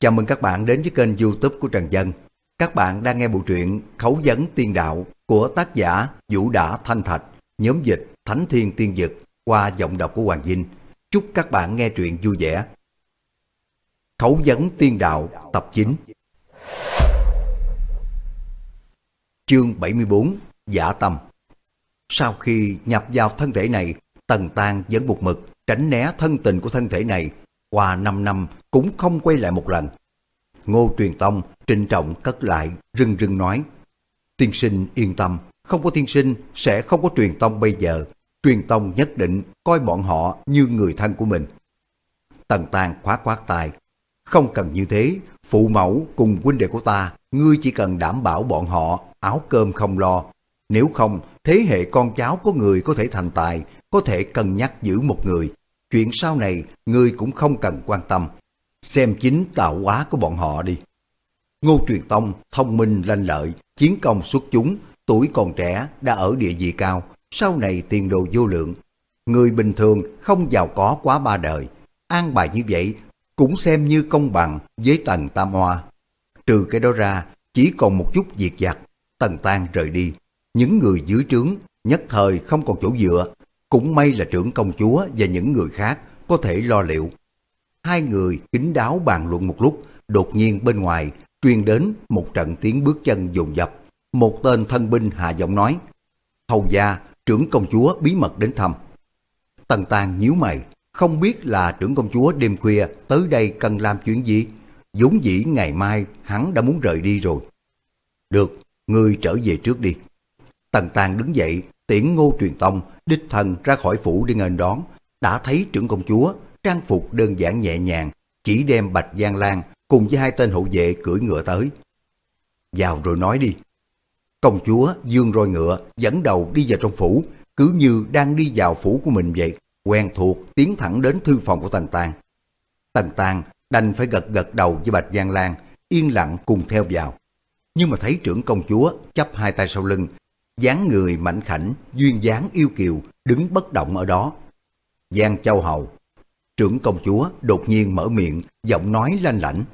Chào mừng các bạn đến với kênh youtube của Trần Dân. Các bạn đang nghe bộ truyện Khấu vấn tiên đạo của tác giả Vũ Đả Thanh Thạch, nhóm dịch Thánh Thiên Tiên Dực qua giọng đọc của Hoàng Dinh. Chúc các bạn nghe truyện vui vẻ. Khấu vấn tiên đạo tập 9 Chương 74 Giả Tâm Sau khi nhập vào thân thể này, Tần Tàng vẫn một mực tránh né thân tình của thân thể này qua 5 năm cũng không quay lại một lần. Ngô Truyền Tông trinh trọng cất lại, rưng rưng nói, tiên sinh yên tâm, không có tiên sinh sẽ không có truyền tông bây giờ, truyền tông nhất định coi bọn họ như người thân của mình. Tần Tàng khoát khoát tài, không cần như thế, phụ mẫu cùng huynh đệ của ta, ngươi chỉ cần đảm bảo bọn họ áo cơm không lo. Nếu không, thế hệ con cháu có người có thể thành tài, có thể cân nhắc giữ một người, Chuyện sau này ngươi cũng không cần quan tâm. Xem chính tạo hóa của bọn họ đi. Ngô Truyền Tông thông minh lanh lợi, chiến công xuất chúng, tuổi còn trẻ đã ở địa vị cao, sau này tiền đồ vô lượng. Người bình thường không giàu có quá ba đời, an bài như vậy cũng xem như công bằng với tần Tam Hoa. Trừ cái đó ra, chỉ còn một chút việc giặt, tần tan rời đi. Những người dưới trướng nhất thời không còn chỗ dựa, cũng may là trưởng công chúa và những người khác có thể lo liệu. Hai người kính đáo bàn luận một lúc, đột nhiên bên ngoài truyền đến một trận tiếng bước chân dồn dập. Một tên thân binh hạ giọng nói, Hầu gia, trưởng công chúa bí mật đến thăm. Tần tàng nhíu mày, không biết là trưởng công chúa đêm khuya tới đây cần làm chuyện gì. vốn dĩ ngày mai hắn đã muốn rời đi rồi. Được, ngươi trở về trước đi. Tần tàng đứng dậy, tiễn ngô truyền tông đích thần ra khỏi phủ đi nghênh đón, đã thấy trưởng công chúa, trang phục đơn giản nhẹ nhàng, chỉ đem Bạch Giang Lan cùng với hai tên hộ vệ cưỡi ngựa tới. Vào rồi nói đi. Công chúa dương roi ngựa dẫn đầu đi vào trong phủ, cứ như đang đi vào phủ của mình vậy, quen thuộc tiến thẳng đến thư phòng của Tần Tàng. Tần Tàng đành phải gật gật đầu với Bạch Giang Lan, yên lặng cùng theo vào. Nhưng mà thấy trưởng công chúa chấp hai tay sau lưng, dáng người mảnh khảnh, duyên dáng yêu kiều, đứng bất động ở đó. Giang Châu Hầu, trưởng công chúa đột nhiên mở miệng, giọng nói lanh lảnh.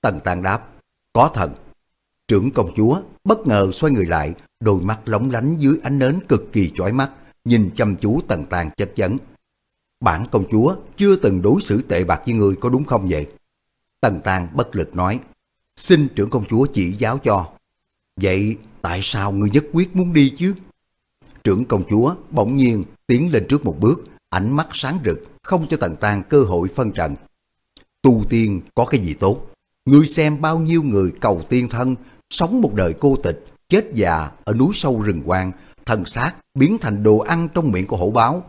Tần Tàng đáp, có thần. Trưởng công chúa bất ngờ xoay người lại, đôi mắt lóng lánh dưới ánh nến cực kỳ chói mắt, nhìn chăm chú Tần Tàng chất vấn. Bản công chúa chưa từng đối xử tệ bạc với người có đúng không vậy? Tần Tàng bất lực nói, xin trưởng công chúa chỉ giáo cho. Vậy tại sao ngươi nhất quyết muốn đi chứ? Trưởng công chúa bỗng nhiên tiến lên trước một bước, ánh mắt sáng rực, không cho Tần Tàng cơ hội phân trần. Tu tiên có cái gì tốt? Ngươi xem bao nhiêu người cầu tiên thân, sống một đời cô tịch, chết già ở núi sâu rừng quang, thân xác biến thành đồ ăn trong miệng của hổ báo.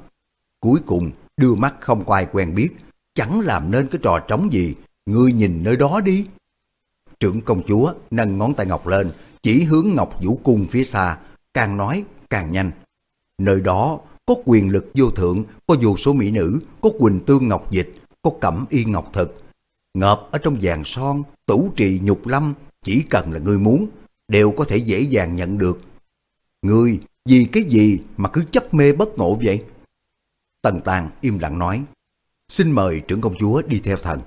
Cuối cùng, đưa mắt không có ai quen biết, chẳng làm nên cái trò trống gì, ngươi nhìn nơi đó đi. Trưởng công chúa nâng ngón tay ngọc lên, chỉ hướng Ngọc Vũ Cung phía xa, càng nói càng nhanh. Nơi đó có quyền lực vô thượng, có vô số mỹ nữ, có quỳnh tương ngọc dịch, có cẩm y ngọc thực. Ngợp ở trong vàng son, tủ trì nhục lâm, chỉ cần là ngươi muốn, đều có thể dễ dàng nhận được. Ngươi vì cái gì mà cứ chấp mê bất ngộ vậy? Tần Tàng im lặng nói, xin mời trưởng công chúa đi theo thần.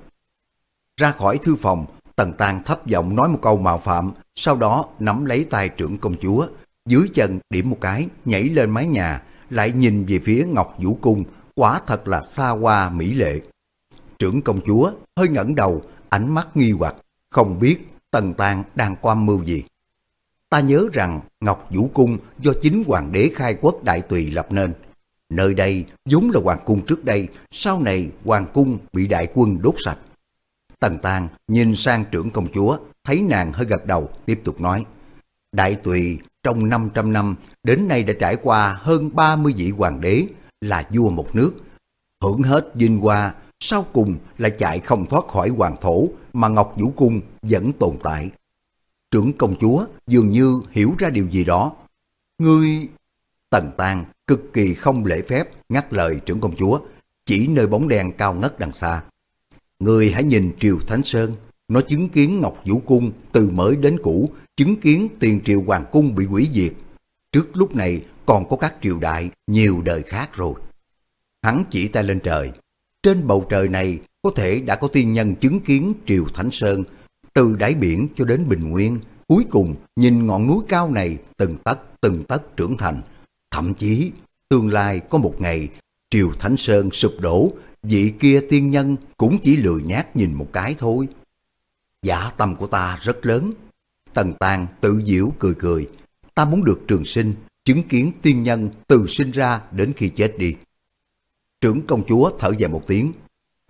Ra khỏi thư phòng, Tần Tàng thấp giọng nói một câu mạo phạm, sau đó nắm lấy tay trưởng công chúa, dưới chân điểm một cái, nhảy lên mái nhà, lại nhìn về phía Ngọc Vũ Cung, quả thật là xa hoa mỹ lệ. Trưởng công chúa hơi ngẩng đầu, ánh mắt nghi hoặc, không biết Tần Tàng đang quan mưu gì. Ta nhớ rằng Ngọc Vũ Cung do chính hoàng đế khai quốc đại tùy lập nên. Nơi đây vốn là hoàng cung trước đây, sau này hoàng cung bị đại quân đốt sạch. Tần Tàng nhìn sang trưởng công chúa, thấy nàng hơi gật đầu, tiếp tục nói. Đại tùy trong 500 năm đến nay đã trải qua hơn 30 vị hoàng đế là vua một nước. Hưởng hết vinh hoa, sau cùng lại chạy không thoát khỏi hoàng thổ mà Ngọc Vũ Cung vẫn tồn tại. Trưởng công chúa dường như hiểu ra điều gì đó. Ngươi... Tần Tàng cực kỳ không lễ phép ngắt lời trưởng công chúa, chỉ nơi bóng đèn cao ngất đằng xa. Người hãy nhìn Triều Thánh Sơn, nó chứng kiến Ngọc Vũ Cung từ mới đến cũ, chứng kiến tiền triều Hoàng Cung bị hủy diệt. Trước lúc này còn có các triều đại nhiều đời khác rồi. Hắn chỉ tay lên trời. Trên bầu trời này có thể đã có tiên nhân chứng kiến Triều Thánh Sơn, từ đáy biển cho đến Bình Nguyên, cuối cùng nhìn ngọn núi cao này từng tấc từng tấc trưởng thành. Thậm chí, tương lai có một ngày, Triều Thánh Sơn sụp đổ, vị kia tiên nhân cũng chỉ lười nhát nhìn một cái thôi. Giả tâm của ta rất lớn. Tần Tàng tự diễu cười cười. Ta muốn được trường sinh, chứng kiến tiên nhân từ sinh ra đến khi chết đi. Trưởng công chúa thở dài một tiếng.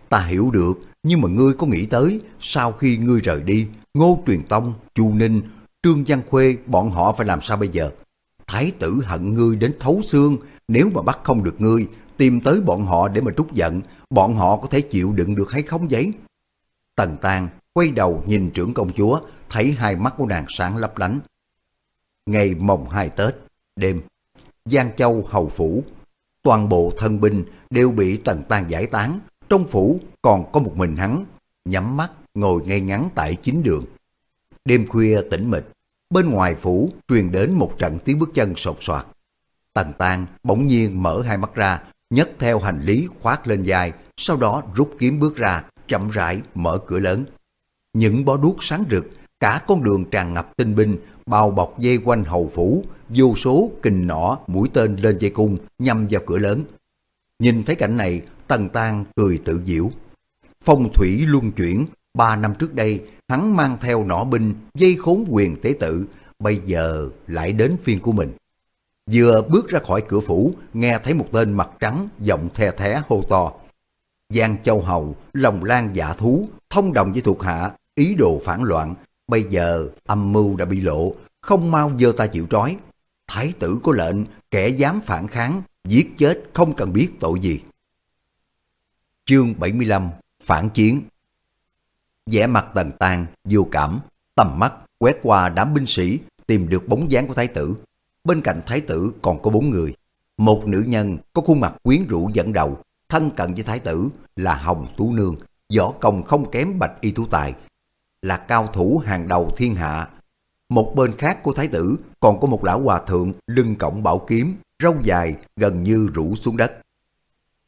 Ta hiểu được, nhưng mà ngươi có nghĩ tới, sau khi ngươi rời đi, Ngô Truyền Tông, Chu Ninh, Trương Văn Khuê, bọn họ phải làm sao bây giờ? Thái tử hận ngươi đến thấu xương, nếu mà bắt không được ngươi, tìm tới bọn họ để mà trút giận, bọn họ có thể chịu đựng được hay không vậy? Tần Tàng quay đầu nhìn trưởng công chúa, thấy hai mắt của nàng sáng lấp lánh. Ngày mồng hai Tết, đêm, Giang Châu hầu phủ, toàn bộ thân binh đều bị Tần Tàng giải tán, trong phủ còn có một mình hắn, nhắm mắt ngồi ngay ngắn tại chính đường. Đêm khuya tĩnh mịch, bên ngoài phủ truyền đến một trận tiếng bước chân sột soạt. Tần Tàng bỗng nhiên mở hai mắt ra, nhấc theo hành lý khoác lên vai, sau đó rút kiếm bước ra, chậm rãi mở cửa lớn. Những bó đuốc sáng rực, cả con đường tràn ngập tinh binh, bao bọc dây quanh hầu phủ, vô số kình nỏ, mũi tên lên dây cung nhằm vào cửa lớn. Nhìn thấy cảnh này, Tần Tang cười tự diễu. Phong thủy luân chuyển, ba năm trước đây, hắn mang theo nỏ binh, dây khốn quyền tế tự, bây giờ lại đến phiên của mình. Vừa bước ra khỏi cửa phủ, nghe thấy một tên mặt trắng, giọng the thé hô to. Giang Châu Hầu, lòng lan giả thú, thông đồng với thuộc hạ, ý đồ phản loạn. Bây giờ âm mưu đã bị lộ, không mau dơ ta chịu trói. Thái tử có lệnh, kẻ dám phản kháng, giết chết không cần biết tội gì. Chương 75 Phản chiến vẻ mặt tần tàn, vô cảm, tầm mắt quét qua đám binh sĩ tìm được bóng dáng của thái tử. Bên cạnh thái tử còn có bốn người. Một nữ nhân có khuôn mặt quyến rũ dẫn đầu, thân cận với thái tử là Hồng Tú Nương, võ công không kém bạch y tú tài, là cao thủ hàng đầu thiên hạ. Một bên khác của thái tử còn có một lão hòa thượng lưng cổng bảo kiếm, râu dài gần như rủ xuống đất.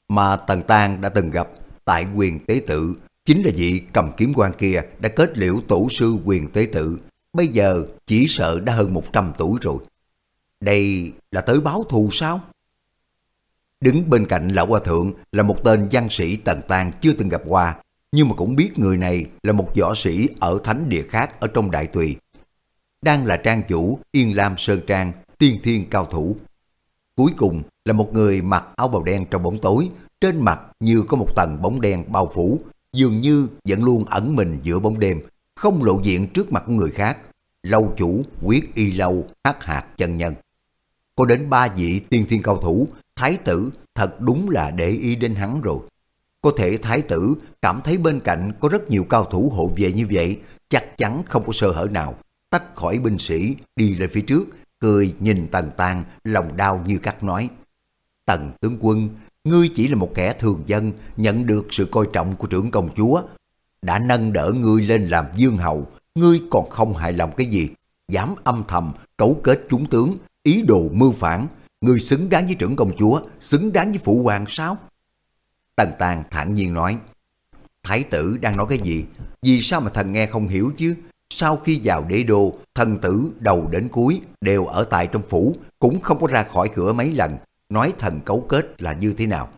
Mà Tần Tang đã từng gặp tại quyền tế tự, chính là vị cầm kiếm quan kia đã kết liễu tổ sư quyền tế tự, bây giờ chỉ sợ đã hơn 100 tuổi rồi. Đây là tới báo thù sao? Đứng bên cạnh lão hòa thượng là một tên văn sĩ tần tàn chưa từng gặp qua, nhưng mà cũng biết người này là một võ sĩ ở thánh địa khác ở trong đại tùy. Đang là trang chủ Yên Lam Sơn Trang, tiên thiên cao thủ. Cuối cùng là một người mặc áo bào đen trong bóng tối, trên mặt như có một tầng bóng đen bao phủ, dường như vẫn luôn ẩn mình giữa bóng đêm, không lộ diện trước mặt của người khác. Lâu chủ, quyết y lâu, hắc hạt chân nhân. Có đến ba vị tiên thiên cao thủ, thái tử thật đúng là để ý đến hắn rồi. Có thể thái tử cảm thấy bên cạnh có rất nhiều cao thủ hộ vệ như vậy, chắc chắn không có sơ hở nào. Tách khỏi binh sĩ, đi lên phía trước, cười nhìn tần tàn, lòng đau như cắt nói. Tần tướng quân, ngươi chỉ là một kẻ thường dân, nhận được sự coi trọng của trưởng công chúa. Đã nâng đỡ ngươi lên làm dương hầu, ngươi còn không hài lòng cái gì, dám âm thầm, cấu kết chúng tướng, ý đồ mưu phản, người xứng đáng với trưởng công chúa, xứng đáng với phụ hoàng sao? Tần Tàng thản nhiên nói, Thái tử đang nói cái gì? Vì sao mà thần nghe không hiểu chứ? Sau khi vào đế đô, thần tử đầu đến cuối đều ở tại trong phủ, cũng không có ra khỏi cửa mấy lần, nói thần cấu kết là như thế nào.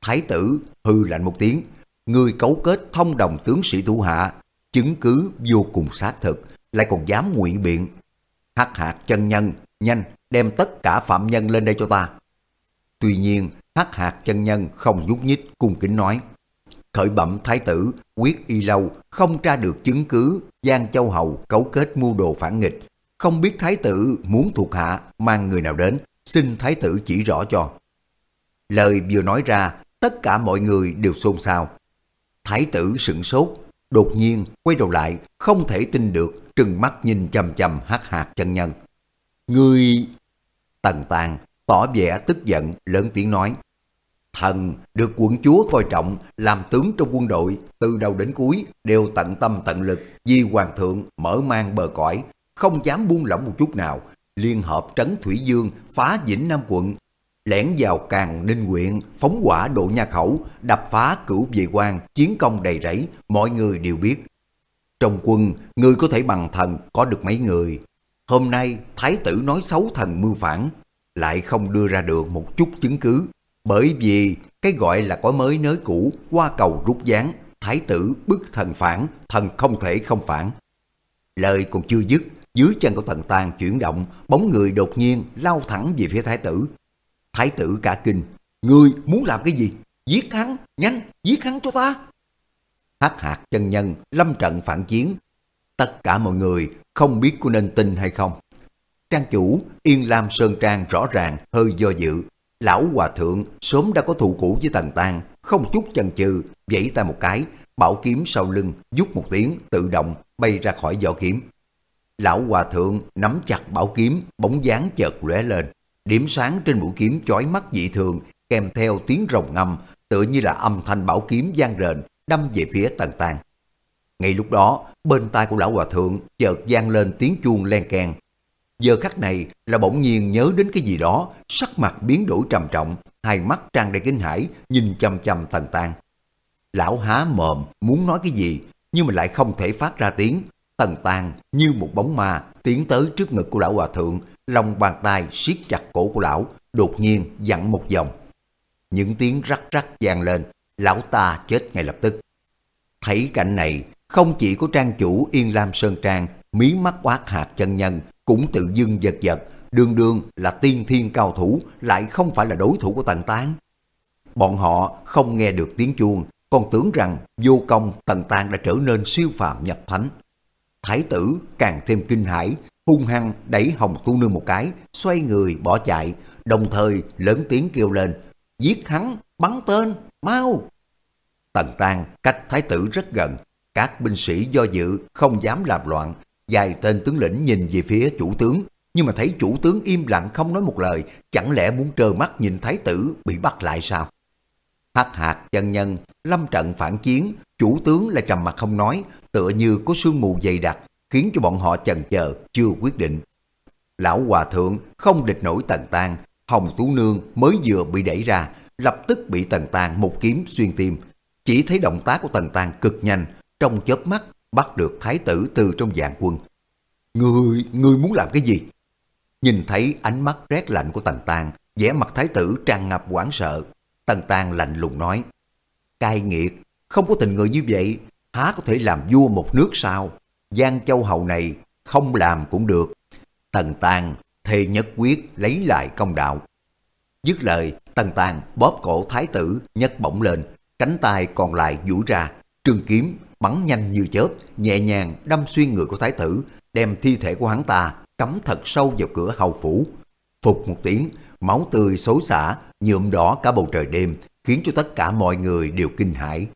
Thái tử hư lạnh một tiếng, người cấu kết thông đồng tướng sĩ thủ hạ, chứng cứ vô cùng xác thực, lại còn dám ngụy biện. Hắc hạt chân nhân, nhanh, đem tất cả phạm nhân lên đây cho ta. Tuy nhiên, hắc hạt chân nhân không nhúc nhích cung kính nói. Khởi bẩm thái tử, quyết y lâu, không tra được chứng cứ Giang Châu Hầu cấu kết mưu đồ phản nghịch. Không biết thái tử muốn thuộc hạ mang người nào đến, xin thái tử chỉ rõ cho. Lời vừa nói ra, tất cả mọi người đều xôn xao. Thái tử sửng sốt, đột nhiên quay đầu lại, không thể tin được, trừng mắt nhìn chầm chầm hắc hạt chân nhân. Người... Tần tàng tỏ vẻ tức giận, lớn tiếng nói. Thần được quận chúa coi trọng, làm tướng trong quân đội, từ đầu đến cuối đều tận tâm tận lực vì hoàng thượng mở mang bờ cõi, không dám buông lỏng một chút nào, liên hợp trấn Thủy Dương phá Vĩnh Nam quận. lẻn vào càng ninh quyện, phóng quả độ nha khẩu, đập phá cửu vệ quan, chiến công đầy rẫy, mọi người đều biết. Trong quân, người có thể bằng thần có được mấy người. Hôm nay, thái tử nói xấu thần mưu phản, lại không đưa ra được một chút chứng cứ. Bởi vì cái gọi là có mới nới cũ, qua cầu rút gián, thái tử bức thần phản, thần không thể không phản. Lời còn chưa dứt, dưới chân của thần tàn chuyển động, bóng người đột nhiên lao thẳng về phía thái tử. Thái tử cả kinh, ngươi muốn làm cái gì? Giết hắn, nhanh, giết hắn cho ta. Hắc hạt chân nhân, lâm trận phản chiến. Tất cả mọi người không biết có nên tin hay không. Trang chủ Yên Lam Sơn Trang rõ ràng hơi do dự. Lão Hòa Thượng sớm đã có thù cũ với Tần Tăng, không chút chần chừ, vẫy tay một cái, bảo kiếm sau lưng, rút một tiếng, tự động bay ra khỏi vỏ kiếm. Lão Hòa Thượng nắm chặt bảo kiếm, bóng dáng chợt lóe lên. Điểm sáng trên mũi kiếm chói mắt dị thường, kèm theo tiếng rồng ngâm, tựa như là âm thanh bảo kiếm gian rền, đâm về phía Tần Tăng. Ngay lúc đó, bên tai của lão hòa thượng chợt gian lên tiếng chuông len keng. Giờ khắc này là bỗng nhiên nhớ đến cái gì đó, sắc mặt biến đổi trầm trọng, hai mắt tràn đầy kinh hãi, nhìn chăm chăm Tần Tang. Lão há mồm muốn nói cái gì, nhưng mà lại không thể phát ra tiếng. Tần Tang như một bóng ma tiến tới trước ngực của lão hòa thượng, lòng bàn tay siết chặt cổ của lão, đột nhiên dặn một vòng. Những tiếng rắc rắc vang lên, lão ta chết ngay lập tức. Thấy cảnh này, không chỉ có trang chủ Yên Lam Sơn Trang, mí mắt quát hạt chân nhân, cũng tự dưng giật giật, đương đương là tiên thiên cao thủ, lại không phải là đối thủ của Tần Tán. Bọn họ không nghe được tiếng chuông, còn tưởng rằng vô công Tần Tán đã trở nên siêu phàm nhập thánh. Thái tử càng thêm kinh hãi, hung hăng đẩy Hồng Tu Nương một cái, xoay người bỏ chạy, đồng thời lớn tiếng kêu lên, giết hắn, bắn tên, mau! Tần Tàng cách thái tử rất gần, các binh sĩ do dự không dám làm loạn, vài tên tướng lĩnh nhìn về phía chủ tướng, nhưng mà thấy chủ tướng im lặng không nói một lời, chẳng lẽ muốn trơ mắt nhìn thái tử bị bắt lại sao? Hắc hạt chân nhân, lâm trận phản chiến, chủ tướng lại trầm mặt không nói, tựa như có sương mù dày đặc, khiến cho bọn họ chần chờ, chưa quyết định. Lão Hòa Thượng không địch nổi Tần tàng, Hồng Tú Nương mới vừa bị đẩy ra, lập tức bị Tần tàng một kiếm xuyên tim. Chỉ thấy động tác của Tần tàng cực nhanh, trong chớp mắt bắt được thái tử từ trong dạng quân. Người, người muốn làm cái gì? Nhìn thấy ánh mắt rét lạnh của Tần tàng vẻ mặt thái tử tràn ngập hoảng sợ. Tần tàng lạnh lùng nói, cai nghiệt, không có tình người như vậy, há có thể làm vua một nước sao? Giang Châu Hầu này không làm cũng được. Tần tàng thề nhất quyết lấy lại công đạo. Dứt lời, Tần tàng bóp cổ thái tử nhấc bổng lên, cánh tay còn lại duỗi ra, trường kiếm bắn nhanh như chớp, nhẹ nhàng đâm xuyên người của thái tử, đem thi thể của hắn ta cắm thật sâu vào cửa hầu phủ. Phục một tiếng, máu tươi xối xả, nhuộm đỏ cả bầu trời đêm, khiến cho tất cả mọi người đều kinh hãi.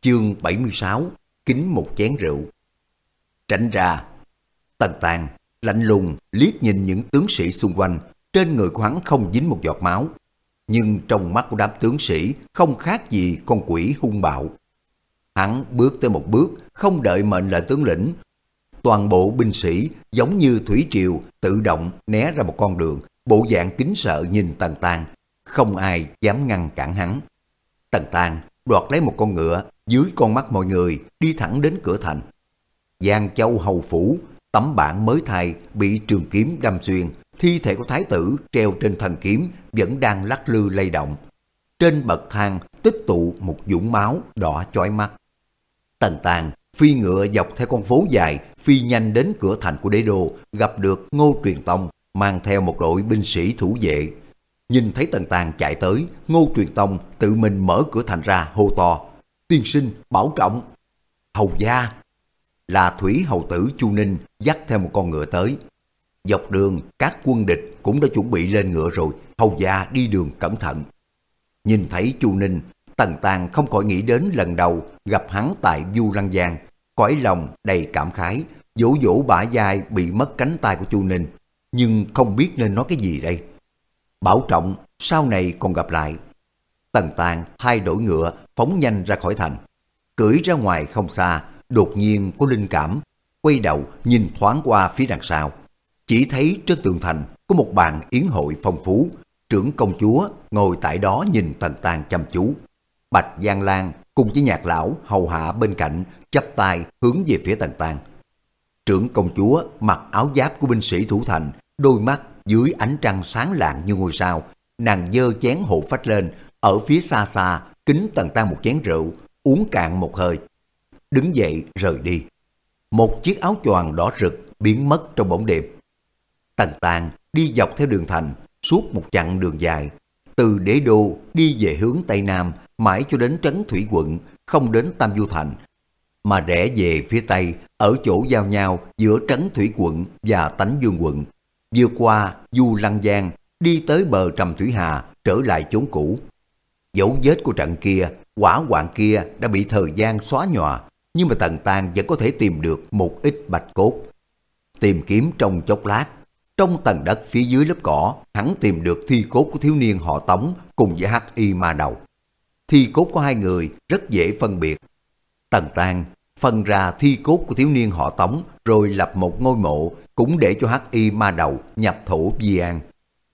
Chương 76 Kính một chén rượu Tránh ra Tần tàn, lạnh lùng liếc nhìn những tướng sĩ xung quanh, trên người của hắn không dính một giọt máu, nhưng trong mắt của đám tướng sĩ không khác gì con quỷ hung bạo. Hắn bước tới một bước, không đợi mệnh lệnh tướng lĩnh. Toàn bộ binh sĩ giống như thủy triều tự động né ra một con đường, bộ dạng kính sợ nhìn Tần tàng không ai dám ngăn cản hắn. Tần tàng đoạt lấy một con ngựa dưới con mắt mọi người đi thẳng đến cửa thành. Giang Châu Hầu Phủ, tấm bản mới thay bị trường kiếm đâm xuyên, thi thể của thái tử treo trên thần kiếm vẫn đang lắc lư lay động. Trên bậc thang tích tụ một dũng máu đỏ chói mắt. Tần Tàng phi ngựa dọc theo con phố dài phi nhanh đến cửa thành của đế đô gặp được Ngô Truyền Tông mang theo một đội binh sĩ thủ vệ. Nhìn thấy Tần Tàng chạy tới, Ngô Truyền Tông tự mình mở cửa thành ra hô to. Tiên sinh, bảo trọng. Hầu gia, là Thủy Hầu Tử Chu Ninh dắt theo một con ngựa tới. Dọc đường, các quân địch cũng đã chuẩn bị lên ngựa rồi, hầu gia đi đường cẩn thận. Nhìn thấy Chu Ninh, Tần Tàng không khỏi nghĩ đến lần đầu gặp hắn tại Du Lăng Giang, cõi lòng đầy cảm khái, vỗ vỗ bả vai bị mất cánh tay của Chu Ninh, nhưng không biết nên nói cái gì đây. Bảo trọng, sau này còn gặp lại. Tần Tàng thay đổi ngựa, phóng nhanh ra khỏi thành. Cưỡi ra ngoài không xa, đột nhiên có linh cảm, quay đầu nhìn thoáng qua phía đằng sau. Chỉ thấy trên tường thành có một bàn yến hội phong phú, trưởng công chúa ngồi tại đó nhìn Tần tàng chăm chú. Bạch Giang Lan cùng với nhạc lão hầu hạ bên cạnh chắp tay hướng về phía Tần tàng. Trưởng công chúa mặc áo giáp của binh sĩ thủ thành, đôi mắt dưới ánh trăng sáng lạng như ngôi sao, nàng dơ chén hộ phách lên, ở phía xa xa kính Tần tàng một chén rượu, uống cạn một hơi. Đứng dậy rời đi. Một chiếc áo choàng đỏ rực biến mất trong bóng đêm. Tần Tàng đi dọc theo đường thành, suốt một chặng đường dài, từ đế đô đi về hướng Tây Nam mãi cho đến Trấn Thủy quận, không đến Tam Du Thành, mà rẽ về phía Tây ở chỗ giao nhau giữa Trấn Thủy quận và Tánh Dương quận, vượt qua Du Lăng Giang, đi tới bờ Trầm Thủy Hà, trở lại chốn cũ. Dấu vết của trận kia, quả hoạn kia đã bị thời gian xóa nhòa, nhưng mà Tần Tàng vẫn có thể tìm được một ít bạch cốt. Tìm kiếm trong chốc lát, trong tầng đất phía dưới lớp cỏ, hắn tìm được thi cốt của thiếu niên họ Tống cùng với hắc y ma đầu. Thi cốt của hai người rất dễ phân biệt. Tần tàng phân ra thi cốt của thiếu niên họ Tống rồi lập một ngôi mộ cũng để cho hắc y ma đầu nhập thổ Di An.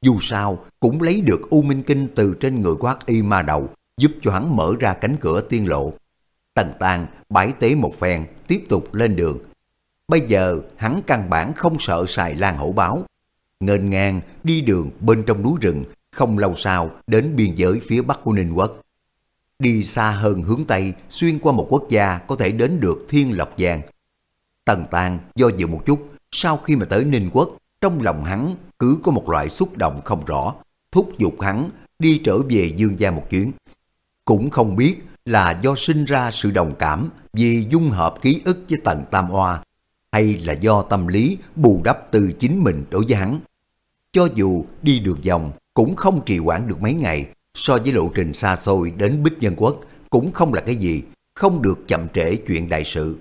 Dù sao cũng lấy được U Minh Kinh từ trên người của hắc y ma đầu giúp cho hắn mở ra cánh cửa tiên lộ. Tần tàng bãi tế một phen tiếp tục lên đường Bây giờ hắn căn bản không sợ xài lan hổ báo. Ngên ngang đi đường bên trong núi rừng, không lâu sau đến biên giới phía bắc của Ninh Quốc. Đi xa hơn hướng Tây, xuyên qua một quốc gia có thể đến được Thiên Lộc Giang. Tần Tàng do dự một chút, sau khi mà tới Ninh Quốc, trong lòng hắn cứ có một loại xúc động không rõ, thúc giục hắn đi trở về Dương gia một chuyến. Cũng không biết là do sinh ra sự đồng cảm vì dung hợp ký ức với Tần Tam Hoa hay là do tâm lý bù đắp từ chính mình đối với hắn. Cho dù đi đường vòng cũng không trì hoãn được mấy ngày, so với lộ trình xa xôi đến Bích Nhân Quốc cũng không là cái gì, không được chậm trễ chuyện đại sự.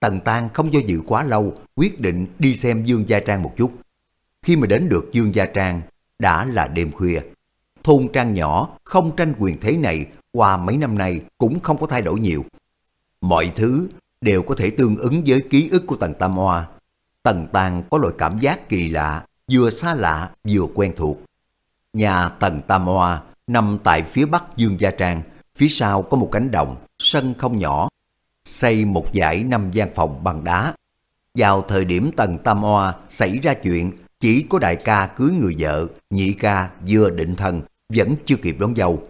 Tần Tăng không do dự quá lâu, quyết định đi xem Dương Gia Trang một chút. Khi mà đến được Dương Gia Trang, đã là đêm khuya. Thôn trang nhỏ, không tranh quyền thế này, qua mấy năm nay cũng không có thay đổi nhiều. Mọi thứ đều có thể tương ứng với ký ức của Tần Tam Hoa. Tần Tàng có loại cảm giác kỳ lạ, vừa xa lạ vừa quen thuộc. Nhà Tần Tam Hoa nằm tại phía bắc Dương Gia Trang, phía sau có một cánh đồng, sân không nhỏ, xây một dãy năm gian phòng bằng đá. Vào thời điểm Tần Tam Hoa xảy ra chuyện, chỉ có đại ca cưới người vợ, nhị ca vừa định thân, vẫn chưa kịp đón dâu.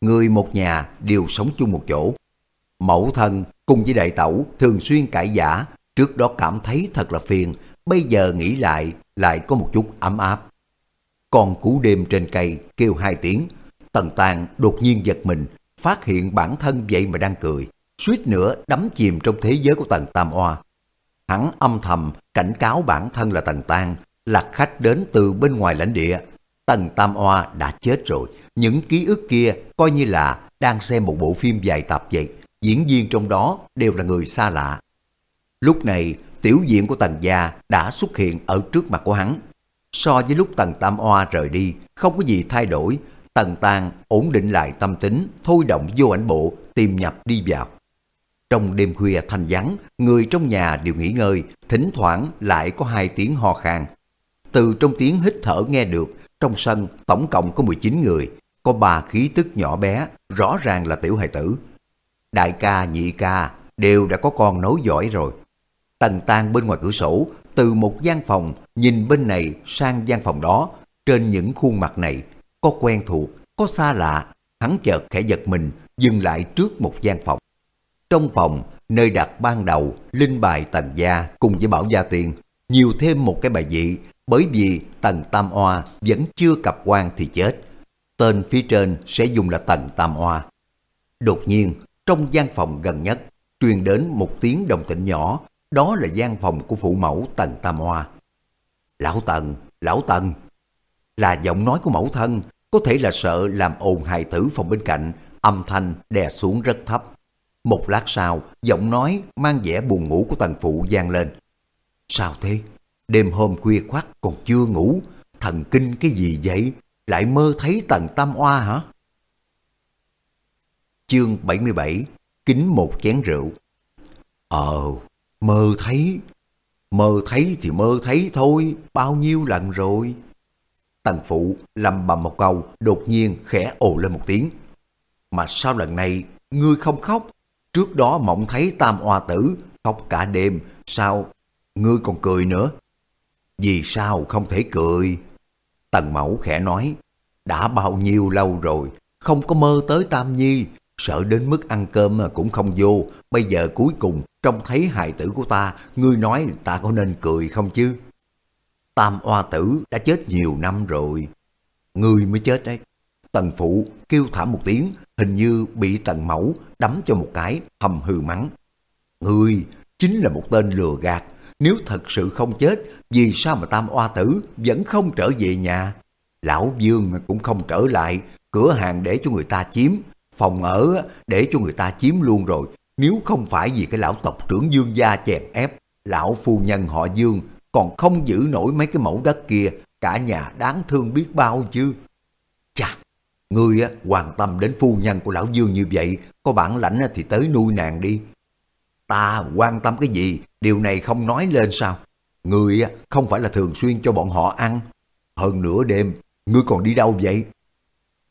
Người một nhà đều sống chung một chỗ. Mẫu thân cùng với đại tẩu thường xuyên cãi giả, trước đó cảm thấy thật là phiền, bây giờ nghĩ lại lại có một chút ấm áp. Con cú đêm trên cây kêu hai tiếng, tần tàng đột nhiên giật mình, phát hiện bản thân vậy mà đang cười, suýt nữa đắm chìm trong thế giới của tần tam oa. Hắn âm thầm cảnh cáo bản thân là tần tàng lạc khách đến từ bên ngoài lãnh địa. Tần tam oa đã chết rồi, những ký ức kia coi như là đang xem một bộ phim dài tập vậy diễn viên trong đó đều là người xa lạ. Lúc này, tiểu diện của Tần Gia đã xuất hiện ở trước mặt của hắn. So với lúc Tần Tam Oa rời đi, không có gì thay đổi, Tần Tàng ổn định lại tâm tính, thôi động vô ảnh bộ, tìm nhập đi vào. Trong đêm khuya thanh vắng, người trong nhà đều nghỉ ngơi, thỉnh thoảng lại có hai tiếng ho khan. Từ trong tiếng hít thở nghe được, trong sân tổng cộng có 19 người, có ba khí tức nhỏ bé, rõ ràng là tiểu hài tử đại ca, nhị ca đều đã có con nối giỏi rồi. Tần tan bên ngoài cửa sổ, từ một gian phòng nhìn bên này sang gian phòng đó, trên những khuôn mặt này có quen thuộc, có xa lạ, hắn chợt khẽ giật mình dừng lại trước một gian phòng. Trong phòng, nơi đặt ban đầu linh bài tần gia cùng với bảo gia tiền, nhiều thêm một cái bài vị bởi vì tần tam oa vẫn chưa cập quan thì chết. Tên phía trên sẽ dùng là tần tam oa. Đột nhiên, trong gian phòng gần nhất, truyền đến một tiếng đồng tịnh nhỏ, đó là gian phòng của phụ mẫu Tần Tam Hoa. Lão Tần, Lão Tần, là giọng nói của mẫu thân, có thể là sợ làm ồn hài tử phòng bên cạnh, âm thanh đè xuống rất thấp. Một lát sau, giọng nói mang vẻ buồn ngủ của tần phụ vang lên. Sao thế? Đêm hôm khuya khoắt còn chưa ngủ, thần kinh cái gì vậy? Lại mơ thấy tần tam oa hả? Chương 77 Kính một chén rượu Ờ, mơ thấy Mơ thấy thì mơ thấy thôi Bao nhiêu lần rồi Tần phụ lầm bầm một câu, đột nhiên khẽ ồ lên một tiếng. Mà sao lần này ngươi không khóc? Trước đó mộng thấy tam oa tử, khóc cả đêm, sao ngươi còn cười nữa? Vì sao không thể cười? Tần mẫu khẽ nói, đã bao nhiêu lâu rồi, không có mơ tới Tam Nhi, sợ đến mức ăn cơm cũng không vô, bây giờ cuối cùng trông thấy hài tử của ta, ngươi nói ta có nên cười không chứ? Tam oa tử đã chết nhiều năm rồi, ngươi mới chết đấy. Tần phụ kêu thảm một tiếng, hình như bị tần mẫu đấm cho một cái, hầm hừ mắng. Ngươi chính là một tên lừa gạt, nếu thật sự không chết, vì sao mà tam oa tử vẫn không trở về nhà? Lão Dương cũng không trở lại, cửa hàng để cho người ta chiếm, phòng ở để cho người ta chiếm luôn rồi. Nếu không phải vì cái lão tộc trưởng Dương gia chèn ép, lão phu nhân họ Dương còn không giữ nổi mấy cái mẫu đất kia, cả nhà đáng thương biết bao chứ. Chà, người quan tâm đến phu nhân của lão Dương như vậy, có bản lãnh thì tới nuôi nàng đi. Ta quan tâm cái gì, điều này không nói lên sao? người không phải là thường xuyên cho bọn họ ăn. Hơn nửa đêm, ngươi còn đi đâu vậy?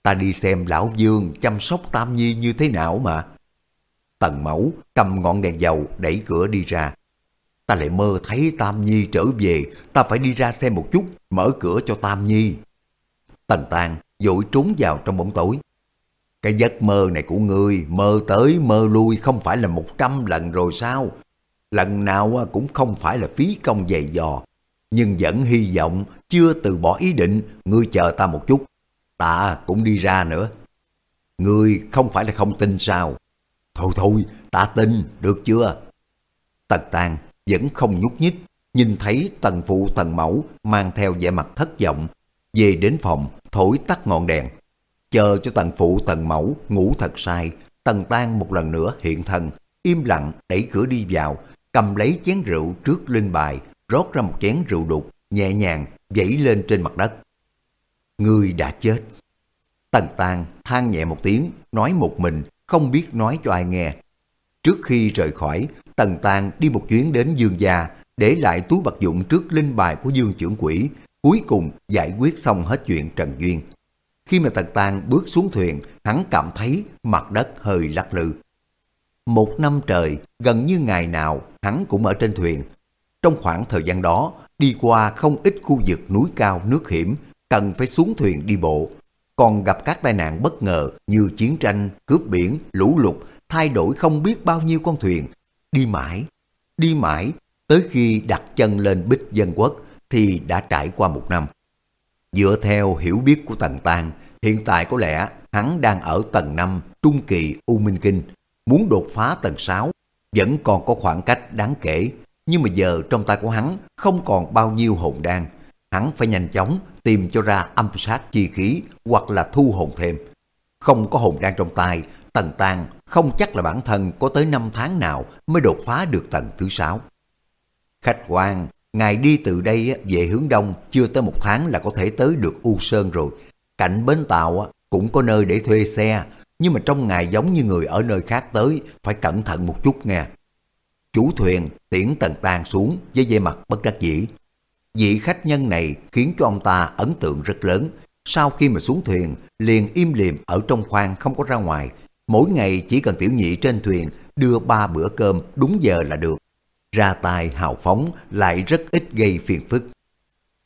Ta đi xem lão Dương chăm sóc Tam Nhi như thế nào mà. Tần mẫu cầm ngọn đèn dầu đẩy cửa đi ra. Ta lại mơ thấy Tam Nhi trở về, ta phải đi ra xem một chút, mở cửa cho Tam Nhi. Tần Tàng dội trốn vào trong bóng tối. Cái giấc mơ này của ngươi mơ tới mơ lui không phải là một trăm lần rồi sao? Lần nào cũng không phải là phí công dày dò. Nhưng vẫn hy vọng chưa từ bỏ ý định, ngươi chờ ta một chút. Ta cũng đi ra nữa. Ngươi không phải là không tin sao? Thôi thôi, ta tin, được chưa? Tần Tàng vẫn không nhúc nhích, nhìn thấy tần phụ tần mẫu mang theo vẻ mặt thất vọng, về đến phòng thổi tắt ngọn đèn. Chờ cho tần phụ tần mẫu ngủ thật sai, tần tan một lần nữa hiện thân, im lặng đẩy cửa đi vào, cầm lấy chén rượu trước linh bài, rót ra một chén rượu đục, nhẹ nhàng vẩy lên trên mặt đất. Người đã chết. Tần tàng than nhẹ một tiếng, nói một mình, không biết nói cho ai nghe. Trước khi rời khỏi, Tần tàng đi một chuyến đến Dương Gia, để lại túi vật dụng trước linh bài của Dương trưởng quỷ, cuối cùng giải quyết xong hết chuyện Trần Duyên. Khi mà Tần tàng bước xuống thuyền, hắn cảm thấy mặt đất hơi lắc lư. Một năm trời, gần như ngày nào, hắn cũng ở trên thuyền. Trong khoảng thời gian đó, đi qua không ít khu vực núi cao nước hiểm, cần phải xuống thuyền đi bộ. Còn gặp các tai nạn bất ngờ như chiến tranh, cướp biển, lũ lụt, thay đổi không biết bao nhiêu con thuyền. Đi mãi, đi mãi, tới khi đặt chân lên bích dân quốc thì đã trải qua một năm. Dựa theo hiểu biết của Tần tàng, hiện tại có lẽ hắn đang ở tầng 5 Trung Kỳ U Minh Kinh, muốn đột phá tầng 6, vẫn còn có khoảng cách đáng kể, nhưng mà giờ trong tay của hắn không còn bao nhiêu hồn đan, hắn phải nhanh chóng tìm cho ra âm sát chi khí hoặc là thu hồn thêm. Không có hồn đan trong tay, Tần tàng không chắc là bản thân có tới 5 tháng nào mới đột phá được tầng thứ 6. Khách quan, ngài đi từ đây về hướng đông chưa tới một tháng là có thể tới được U Sơn rồi. Cạnh bến tàu cũng có nơi để thuê xe, nhưng mà trong ngày giống như người ở nơi khác tới, phải cẩn thận một chút nghe. Chủ thuyền tiễn Tần tàng xuống với dây mặt bất đắc dĩ. Vị khách nhân này khiến cho ông ta ấn tượng rất lớn. Sau khi mà xuống thuyền, liền im lìm ở trong khoang không có ra ngoài. Mỗi ngày chỉ cần tiểu nhị trên thuyền đưa ba bữa cơm đúng giờ là được. Ra tài hào phóng lại rất ít gây phiền phức.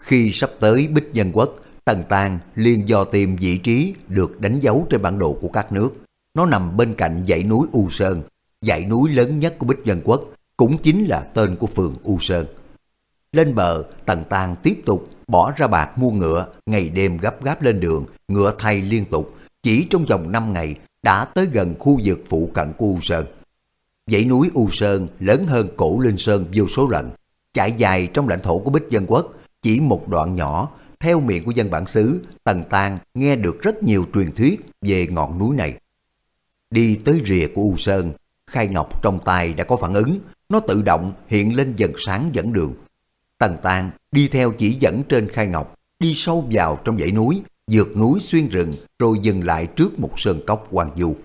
Khi sắp tới Bích Dân Quốc, Tần Tàng liền dò tìm vị trí được đánh dấu trên bản đồ của các nước. Nó nằm bên cạnh dãy núi U Sơn, dãy núi lớn nhất của Bích Dân Quốc, cũng chính là tên của phường U Sơn. Lên bờ, Tần Tàng tiếp tục bỏ ra bạc mua ngựa, ngày đêm gấp gáp lên đường, ngựa thay liên tục, chỉ trong vòng 5 ngày đã tới gần khu vực phụ cận của U Sơn. Dãy núi U Sơn lớn hơn cổ Linh Sơn vô số lần, chạy dài trong lãnh thổ của Bích Dân Quốc, chỉ một đoạn nhỏ, theo miệng của dân bản xứ, Tần Tàng nghe được rất nhiều truyền thuyết về ngọn núi này. Đi tới rìa của U Sơn, Khai Ngọc trong tay đã có phản ứng, nó tự động hiện lên dần sáng dẫn đường. Tần Tàng đi theo chỉ dẫn trên Khai Ngọc, đi sâu vào trong dãy núi, vượt núi xuyên rừng rồi dừng lại trước một sơn cốc hoang du.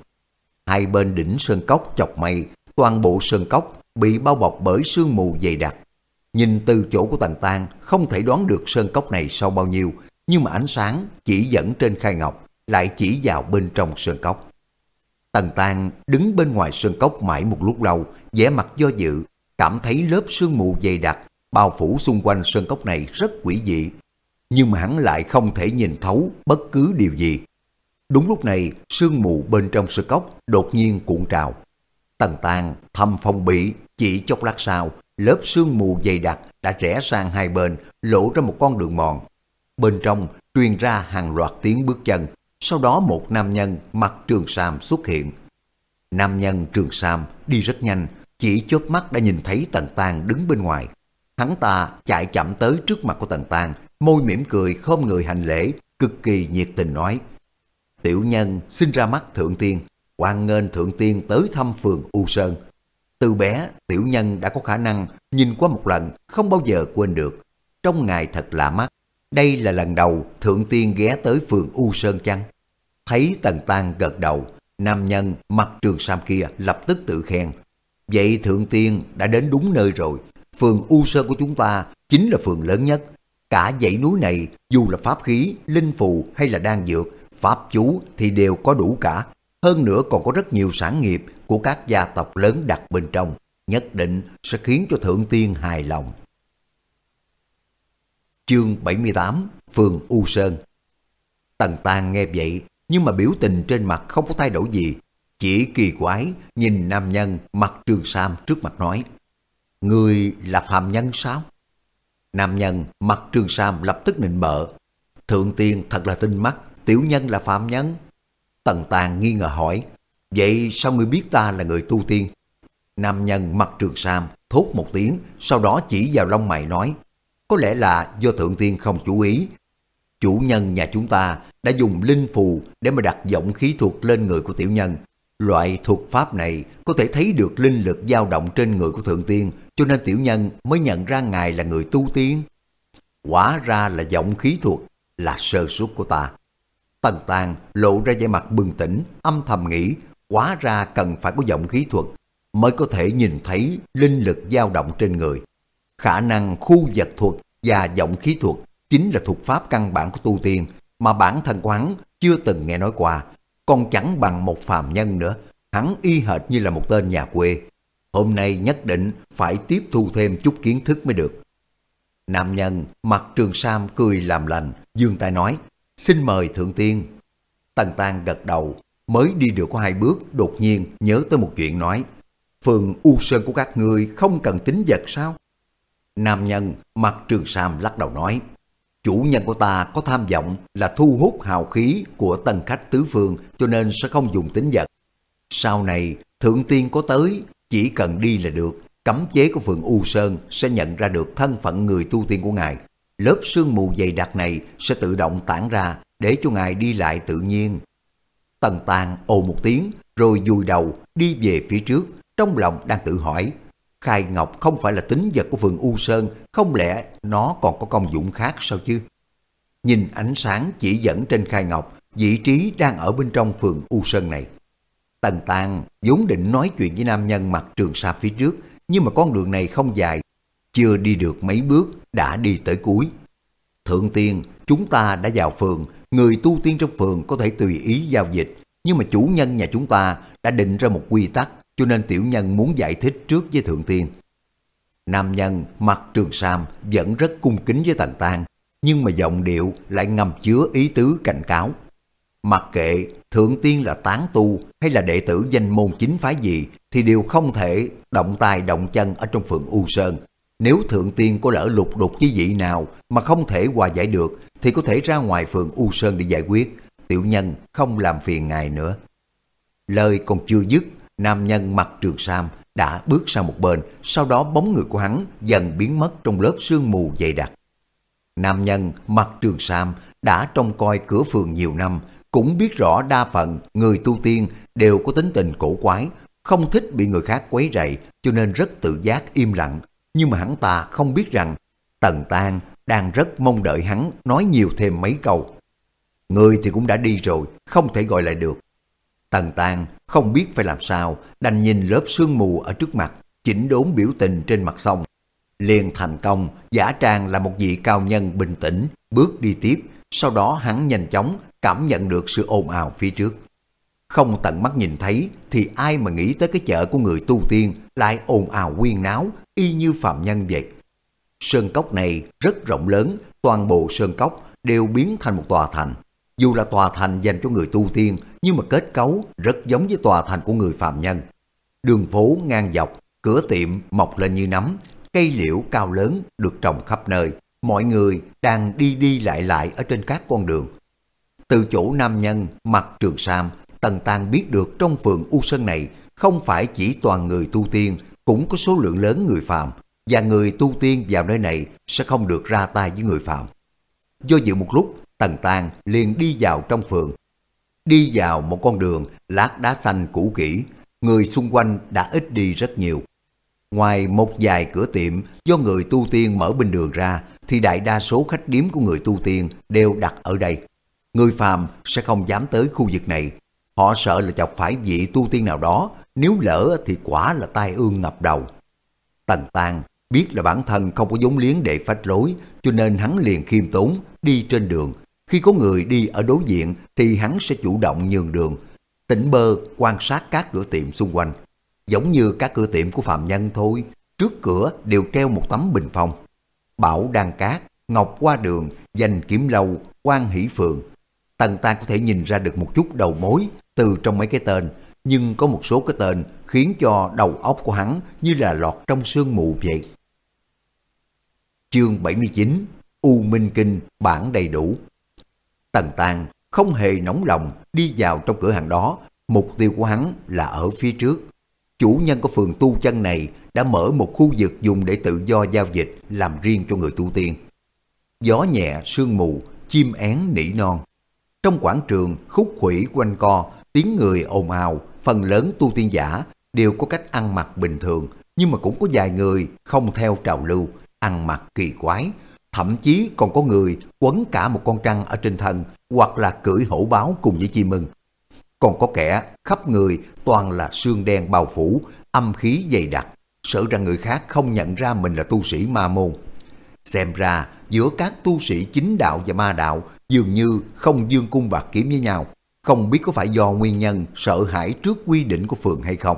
Hai bên đỉnh sơn cốc chọc mây, toàn bộ sơn cốc bị bao bọc bởi sương mù dày đặc. Nhìn từ chỗ của Tần Tàng không thể đoán được sơn cốc này sâu bao nhiêu, nhưng mà ánh sáng chỉ dẫn trên khai ngọc lại chỉ vào bên trong sơn cốc. Tần Tàng đứng bên ngoài sơn cốc mãi một lúc lâu, vẻ mặt do dự, cảm thấy lớp sương mù dày đặc bao phủ xung quanh sơn cốc này rất quỷ dị. Nhưng mà hắn lại không thể nhìn thấu bất cứ điều gì. Đúng lúc này, sương mù bên trong sơn cốc đột nhiên cuộn trào. Tần Tàng thầm phong bị, chỉ chốc lát sau, lớp sương mù dày đặc đã rẽ sang hai bên, lộ ra một con đường mòn. Bên trong truyền ra hàng loạt tiếng bước chân, sau đó một nam nhân mặc trường sam xuất hiện. Nam nhân trường sam đi rất nhanh, chỉ chớp mắt đã nhìn thấy Tần Tàng đứng bên ngoài. Hắn ta chạy chậm tới trước mặt của Tần tàng môi mỉm cười khom người hành lễ, cực kỳ nhiệt tình nói. Tiểu nhân sinh ra mắt Thượng Tiên, hoan nghênh Thượng Tiên tới thăm phường U Sơn. Từ bé, tiểu nhân đã có khả năng nhìn qua một lần, không bao giờ quên được. Trong ngày thật lạ mắt, đây là lần đầu Thượng Tiên ghé tới phường U Sơn chăng? Thấy Tần tàng gật đầu, nam nhân mặc trường sam kia lập tức tự khen. Vậy Thượng Tiên đã đến đúng nơi rồi. Phường U Sơn của chúng ta chính là phường lớn nhất. Cả dãy núi này dù là pháp khí, linh phù hay là đan dược, pháp chú thì đều có đủ cả. Hơn nữa còn có rất nhiều sản nghiệp của các gia tộc lớn đặt bên trong, nhất định sẽ khiến cho Thượng Tiên hài lòng. Chương 78 Phường U Sơn Tần Tàng nghe vậy, nhưng mà biểu tình trên mặt không có thay đổi gì, chỉ kỳ quái nhìn nam nhân mặc trường sam trước mặt nói Người là phàm nhân sao? Nam nhân mặt trường sam lập tức nịnh bợ Thượng tiên thật là tinh mắt, tiểu nhân là phàm nhân. Tần Tàng nghi ngờ hỏi Vậy sao ngươi biết ta là người tu tiên? Nam nhân mặt trường sam thốt một tiếng, sau đó chỉ vào lông mày nói có lẽ là do thượng tiên không chú ý. Chủ nhân nhà chúng ta đã dùng linh phù để mà đặt giọng khí thuật lên người của tiểu nhân. Loại thuật pháp này có thể thấy được linh lực dao động trên người của thượng tiên, cho nên tiểu nhân mới nhận ra ngài là người tu tiên. Quả ra là giọng khí thuật, là sơ suất của ta. Tần Tàng lộ ra vẻ mặt bừng tỉnh, âm thầm nghĩ, quá ra cần phải có giọng khí thuật mới có thể nhìn thấy linh lực dao động trên người. Khả năng khu vật thuật và giọng khí thuật chính là thuật pháp căn bản của tu tiên mà bản thân của hắn chưa từng nghe nói qua, còn chẳng bằng một phàm nhân nữa. Hắn y hệt như là một tên nhà quê. Hôm nay nhất định phải tiếp thu thêm chút kiến thức mới được. Nam nhân mặt trường sam cười làm lành, dương tay nói, xin mời thượng tiên. Tần Tan gật đầu, mới đi được có hai bước, đột nhiên nhớ tới một chuyện nói, phường U Sơn của các ngươi không cần tính vật sao? Nam nhân mặt trường sam lắc đầu nói, chủ nhân của ta có tham vọng là thu hút hào khí của tân khách tứ phương cho nên sẽ không dùng tính vật. Sau này, thượng tiên có tới, chỉ cần đi là được, cấm chế của phường U Sơn sẽ nhận ra được thân phận người tu tiên của ngài. Lớp sương mù dày đặc này sẽ tự động tản ra để cho ngài đi lại tự nhiên. Tần Tàng ồ một tiếng rồi dùi đầu đi về phía trước, trong lòng đang tự hỏi Khai Ngọc không phải là tính vật của phường U Sơn, không lẽ nó còn có công dụng khác sao chứ? Nhìn ánh sáng chỉ dẫn trên Khai Ngọc, vị trí đang ở bên trong phường U Sơn này. Tần Tàng vốn định nói chuyện với nam nhân mặc trường sa phía trước, nhưng mà con đường này không dài, chưa đi được mấy bước đã đi tới cuối. Thượng tiên, chúng ta đã vào phường, người tu tiên trong phường có thể tùy ý giao dịch, nhưng mà chủ nhân nhà chúng ta đã định ra một quy tắc cho nên tiểu nhân muốn giải thích trước với thượng tiên. Nam nhân mặc trường sam vẫn rất cung kính với Tần Tang, nhưng mà giọng điệu lại ngầm chứa ý tứ cảnh cáo. Mặc kệ thượng tiên là tán tu hay là đệ tử danh môn chính phái gì thì đều không thể động tay động chân ở trong phường U Sơn. Nếu thượng tiên có lỡ lục đục với vị nào mà không thể hòa giải được thì có thể ra ngoài phường U Sơn để giải quyết. Tiểu nhân không làm phiền ngài nữa. Lời còn chưa dứt nam nhân mặc trường sam đã bước sang một bên, sau đó bóng người của hắn dần biến mất trong lớp sương mù dày đặc. Nam nhân mặc trường sam đã trông coi cửa phường nhiều năm, cũng biết rõ đa phần người tu tiên đều có tính tình cổ quái, không thích bị người khác quấy rầy, cho nên rất tự giác im lặng. Nhưng mà hắn ta không biết rằng Tần Tan đang rất mong đợi hắn nói nhiều thêm mấy câu. Người thì cũng đã đi rồi, không thể gọi lại được. Tần Tàng không biết phải làm sao, đành nhìn lớp sương mù ở trước mặt, chỉnh đốn biểu tình trên mặt sông. Liền thành công, giả trang là một vị cao nhân bình tĩnh, bước đi tiếp, Sau đó hắn nhanh chóng cảm nhận được sự ồn ào phía trước. Không tận mắt nhìn thấy thì ai mà nghĩ tới cái chợ của người tu tiên lại ồn ào quyên náo y như phạm nhân vậy. Sơn cốc này rất rộng lớn, toàn bộ sơn cốc đều biến thành một tòa thành. Dù là tòa thành dành cho người tu tiên, nhưng mà kết cấu rất giống với tòa thành của người phạm nhân. Đường phố ngang dọc, cửa tiệm mọc lên như nấm, cây liễu cao lớn được trồng khắp nơi. Mọi người đang đi đi lại lại ở trên các con đường. Từ chỗ nam nhân mặc trường sam, Tần Tàng biết được trong phường U Sơn này không phải chỉ toàn người tu tiên, cũng có số lượng lớn người phạm, và người tu tiên vào nơi này sẽ không được ra tay với người phạm. Do dự một lúc, Tần Tàng liền đi vào trong phường. Đi vào một con đường lát đá xanh cũ kỹ, người xung quanh đã ít đi rất nhiều. Ngoài một vài cửa tiệm do người tu tiên mở bên đường ra, thì đại đa số khách điếm của người tu tiên đều đặt ở đây. Người phàm sẽ không dám tới khu vực này. Họ sợ là chọc phải vị tu tiên nào đó, nếu lỡ thì quả là tai ương ngập đầu. Tần Tàng biết là bản thân không có giống liếng để phách lối, cho nên hắn liền khiêm tốn, đi trên đường. Khi có người đi ở đối diện thì hắn sẽ chủ động nhường đường, tỉnh bơ quan sát các cửa tiệm xung quanh. Giống như các cửa tiệm của phạm nhân thôi, trước cửa đều treo một tấm bình phong. Bảo Đan Cát, Ngọc Qua Đường, Danh Kiếm Lâu, quan Hỷ Phường. Tần Tan có thể nhìn ra được một chút đầu mối từ trong mấy cái tên, nhưng có một số cái tên khiến cho đầu óc của hắn như là lọt trong sương mù vậy. Chương 79 U Minh Kinh bản đầy đủ Tần Tàng không hề nóng lòng đi vào trong cửa hàng đó, mục tiêu của hắn là ở phía trước. Chủ nhân của phường tu chân này đã mở một khu vực dùng để tự do giao dịch làm riêng cho người tu tiên. Gió nhẹ, sương mù, chim én nỉ non. Trong quảng trường khúc khuỷu quanh co, tiếng người ồn ào, phần lớn tu tiên giả đều có cách ăn mặc bình thường, nhưng mà cũng có vài người không theo trào lưu, ăn mặc kỳ quái, thậm chí còn có người quấn cả một con trăng ở trên thân hoặc là cưỡi hổ báo cùng với chim mừng. Còn có kẻ khắp người toàn là xương đen bao phủ, âm khí dày đặc, sợ rằng người khác không nhận ra mình là tu sĩ ma môn. Xem ra giữa các tu sĩ chính đạo và ma đạo dường như không dương cung bạc kiếm với nhau, không biết có phải do nguyên nhân sợ hãi trước quy định của phường hay không.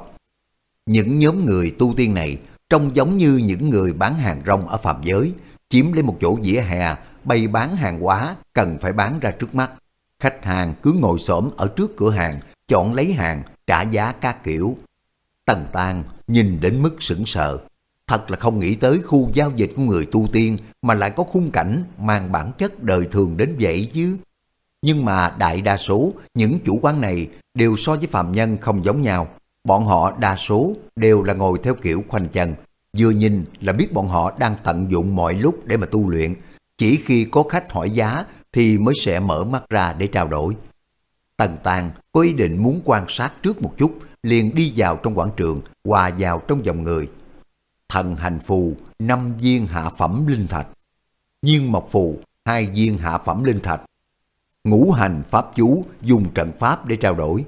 Những nhóm người tu tiên này trông giống như những người bán hàng rong ở phạm giới, chiếm lấy một chỗ dĩa hè, bày bán hàng hóa cần phải bán ra trước mắt. Khách hàng cứ ngồi xổm ở trước cửa hàng, chọn lấy hàng, trả giá các kiểu. Tần tàng nhìn đến mức sững sờ. Thật là không nghĩ tới khu giao dịch của người tu tiên mà lại có khung cảnh mang bản chất đời thường đến vậy chứ. Nhưng mà đại đa số những chủ quán này đều so với phạm nhân không giống nhau. Bọn họ đa số đều là ngồi theo kiểu khoanh chân. Vừa nhìn là biết bọn họ đang tận dụng mọi lúc để mà tu luyện. Chỉ khi có khách hỏi giá thì mới sẽ mở mắt ra để trao đổi. Tần Tàng có ý định muốn quan sát trước một chút, liền đi vào trong quảng trường, hòa vào trong dòng người. Thần hành phù, năm viên hạ phẩm linh thạch. Nhiên mộc phù, hai viên hạ phẩm linh thạch. Ngũ hành pháp chú, dùng trận pháp để trao đổi.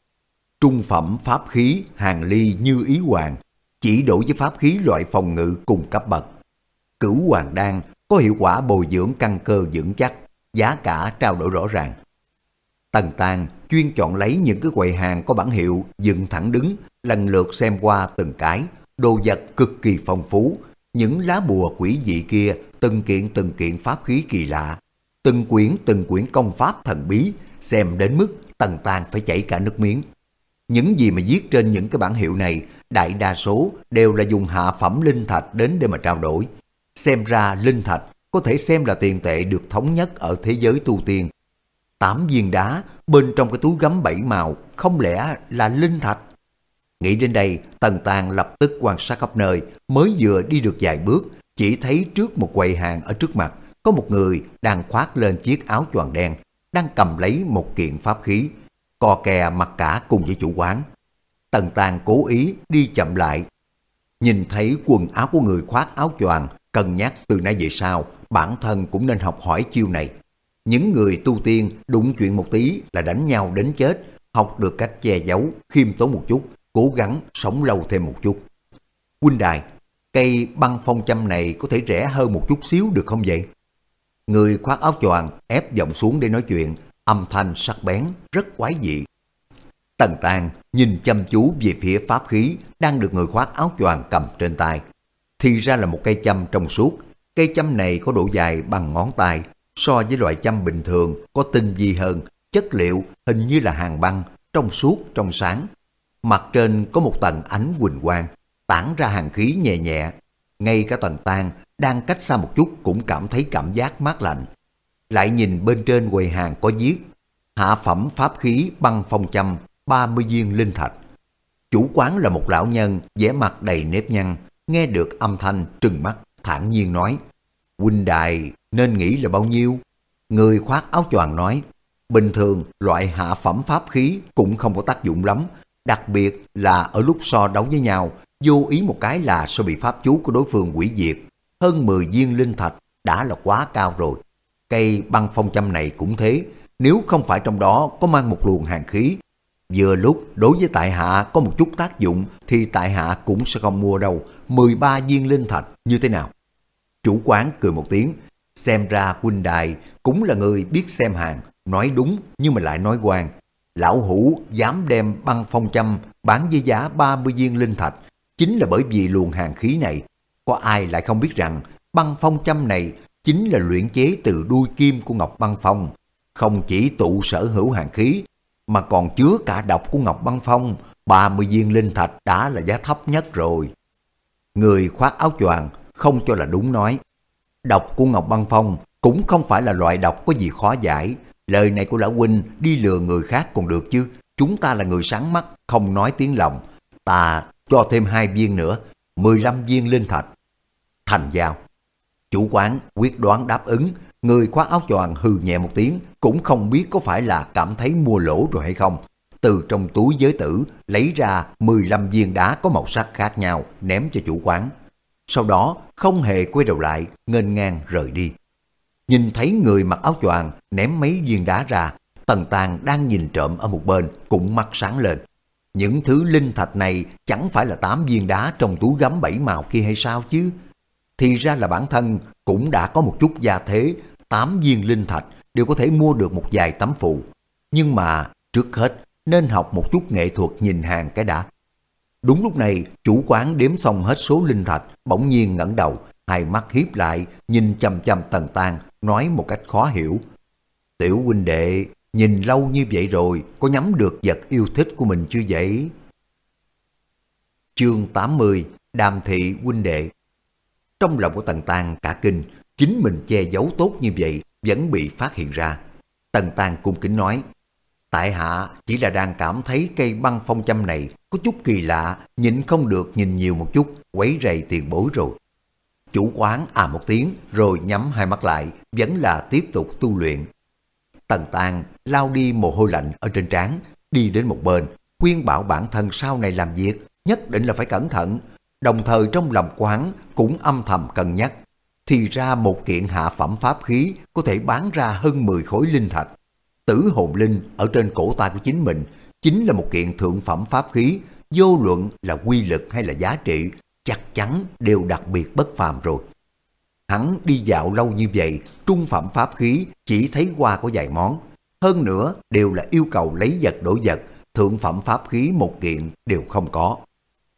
Trung phẩm pháp khí, hàng ly như ý hoàng, chỉ đổi với pháp khí loại phòng ngự cùng cấp bậc. Cửu hoàng đan có hiệu quả bồi dưỡng căn cơ vững chắc, giá cả trao đổi rõ ràng. Tần Tàng chuyên chọn lấy những cái quầy hàng có bản hiệu dựng thẳng đứng, lần lượt xem qua từng cái, đồ vật cực kỳ phong phú, những lá bùa quỷ dị kia từng kiện từng kiện pháp khí kỳ lạ, từng quyển từng quyển công pháp thần bí, xem đến mức Tần Tàng phải chảy cả nước miếng. Những gì mà viết trên những cái bản hiệu này, đại đa số đều là dùng hạ phẩm linh thạch đến để mà trao đổi. Xem ra linh thạch có thể xem là tiền tệ được thống nhất ở thế giới tu tiên. Tám viên đá bên trong cái túi gấm bảy màu không lẽ là linh thạch? Nghĩ đến đây, Tần Tàng lập tức quan sát khắp nơi, mới vừa đi được vài bước, chỉ thấy trước một quầy hàng ở trước mặt, có một người đang khoác lên chiếc áo choàng đen, đang cầm lấy một kiện pháp khí, co kè mặt cả cùng với chủ quán. Tần Tàng cố ý đi chậm lại, nhìn thấy quần áo của người khoác áo choàng, cân nhắc từ nay về sau, bản thân cũng nên học hỏi chiêu này. Những người tu tiên đụng chuyện một tí là đánh nhau đến chết, học được cách che giấu, khiêm tốn một chút, cố gắng sống lâu thêm một chút. Huynh đài, cây băng phong châm này có thể rẻ hơn một chút xíu được không vậy? Người khoác áo choàng ép giọng xuống để nói chuyện, âm thanh sắc bén, rất quái dị. Tần Tàng nhìn chăm chú về phía pháp khí đang được người khoác áo choàng cầm trên tay. Thì ra là một cây châm trong suốt. Cây châm này có độ dài bằng ngón tay, so với loại châm bình thường có tinh vi hơn, chất liệu hình như là hàng băng, trong suốt, trong sáng. Mặt trên có một tầng ánh quỳnh quang, tản ra hàng khí nhẹ nhẹ. Ngay cả Tần Tàng đang cách xa một chút cũng cảm thấy cảm giác mát lạnh. Lại nhìn bên trên quầy hàng có viết hạ phẩm pháp khí băng phong châm 30 viên linh thạch. Chủ quán là một lão nhân, vẻ mặt đầy nếp nhăn, nghe được âm thanh trừng mắt, thản nhiên nói, huynh đài nên nghĩ là bao nhiêu? Người khoác áo choàng nói, bình thường loại hạ phẩm pháp khí cũng không có tác dụng lắm, đặc biệt là ở lúc so đấu với nhau, vô ý một cái là sẽ bị pháp chú của đối phương quỷ diệt. Hơn 10 viên linh thạch đã là quá cao rồi. Cây băng phong châm này cũng thế, nếu không phải trong đó có mang một luồng hàng khí Vừa lúc đối với tại hạ có một chút tác dụng thì tại hạ cũng sẽ không mua đâu 13 viên linh thạch như thế nào. Chủ quán cười một tiếng, xem ra huynh đài cũng là người biết xem hàng, nói đúng nhưng mà lại nói quan. Lão hủ dám đem băng phong châm bán với giá 30 viên linh thạch, chính là bởi vì luồng hàng khí này. Có ai lại không biết rằng băng phong châm này chính là luyện chế từ đuôi kim của Ngọc Băng Phong, không chỉ tụ sở hữu hàng khí mà còn chứa cả độc của Ngọc Băng Phong, 30 viên linh thạch đã là giá thấp nhất rồi. Người khoác áo choàng không cho là đúng nói. Độc của Ngọc Băng Phong cũng không phải là loại độc có gì khó giải. Lời này của Lão Huynh đi lừa người khác còn được chứ. Chúng ta là người sáng mắt, không nói tiếng lòng. Ta cho thêm hai viên nữa, 15 viên linh thạch. Thành giao. Chủ quán quyết đoán đáp ứng, Người khoác áo choàng hừ nhẹ một tiếng, cũng không biết có phải là cảm thấy mua lỗ rồi hay không. Từ trong túi giới tử lấy ra 15 viên đá có màu sắc khác nhau ném cho chủ quán. Sau đó không hề quay đầu lại, ngênh ngang rời đi. Nhìn thấy người mặc áo choàng ném mấy viên đá ra, Tần Tàng đang nhìn trộm ở một bên cũng mắt sáng lên. Những thứ linh thạch này chẳng phải là tám viên đá trong túi gấm bảy màu kia hay sao chứ? Thì ra là bản thân cũng đã có một chút gia thế, tám viên linh thạch đều có thể mua được một vài tấm phụ. Nhưng mà trước hết nên học một chút nghệ thuật nhìn hàng cái đã. Đúng lúc này, chủ quán đếm xong hết số linh thạch, bỗng nhiên ngẩng đầu, hai mắt hiếp lại, nhìn chăm chăm tần tan, nói một cách khó hiểu. Tiểu huynh đệ, nhìn lâu như vậy rồi, có nhắm được vật yêu thích của mình chưa vậy? Chương 80 Đàm thị huynh đệ Trong lòng của Tần Tan cả kinh, chính mình che giấu tốt như vậy vẫn bị phát hiện ra. Tần Tàng cung kính nói, Tại hạ chỉ là đang cảm thấy cây băng phong châm này có chút kỳ lạ, nhịn không được nhìn nhiều một chút, quấy rầy tiền bối rồi. Chủ quán à một tiếng rồi nhắm hai mắt lại, vẫn là tiếp tục tu luyện. Tần Tàng lao đi mồ hôi lạnh ở trên trán, đi đến một bên, khuyên bảo bản thân sau này làm việc, nhất định là phải cẩn thận. Đồng thời trong lòng quán cũng âm thầm cân nhắc thì ra một kiện hạ phẩm pháp khí có thể bán ra hơn 10 khối linh thạch. Tử hồn linh ở trên cổ tay của chính mình chính là một kiện thượng phẩm pháp khí, vô luận là quy lực hay là giá trị, chắc chắn đều đặc biệt bất phàm rồi. Hắn đi dạo lâu như vậy, trung phẩm pháp khí chỉ thấy qua có vài món. Hơn nữa đều là yêu cầu lấy vật đổi vật, thượng phẩm pháp khí một kiện đều không có.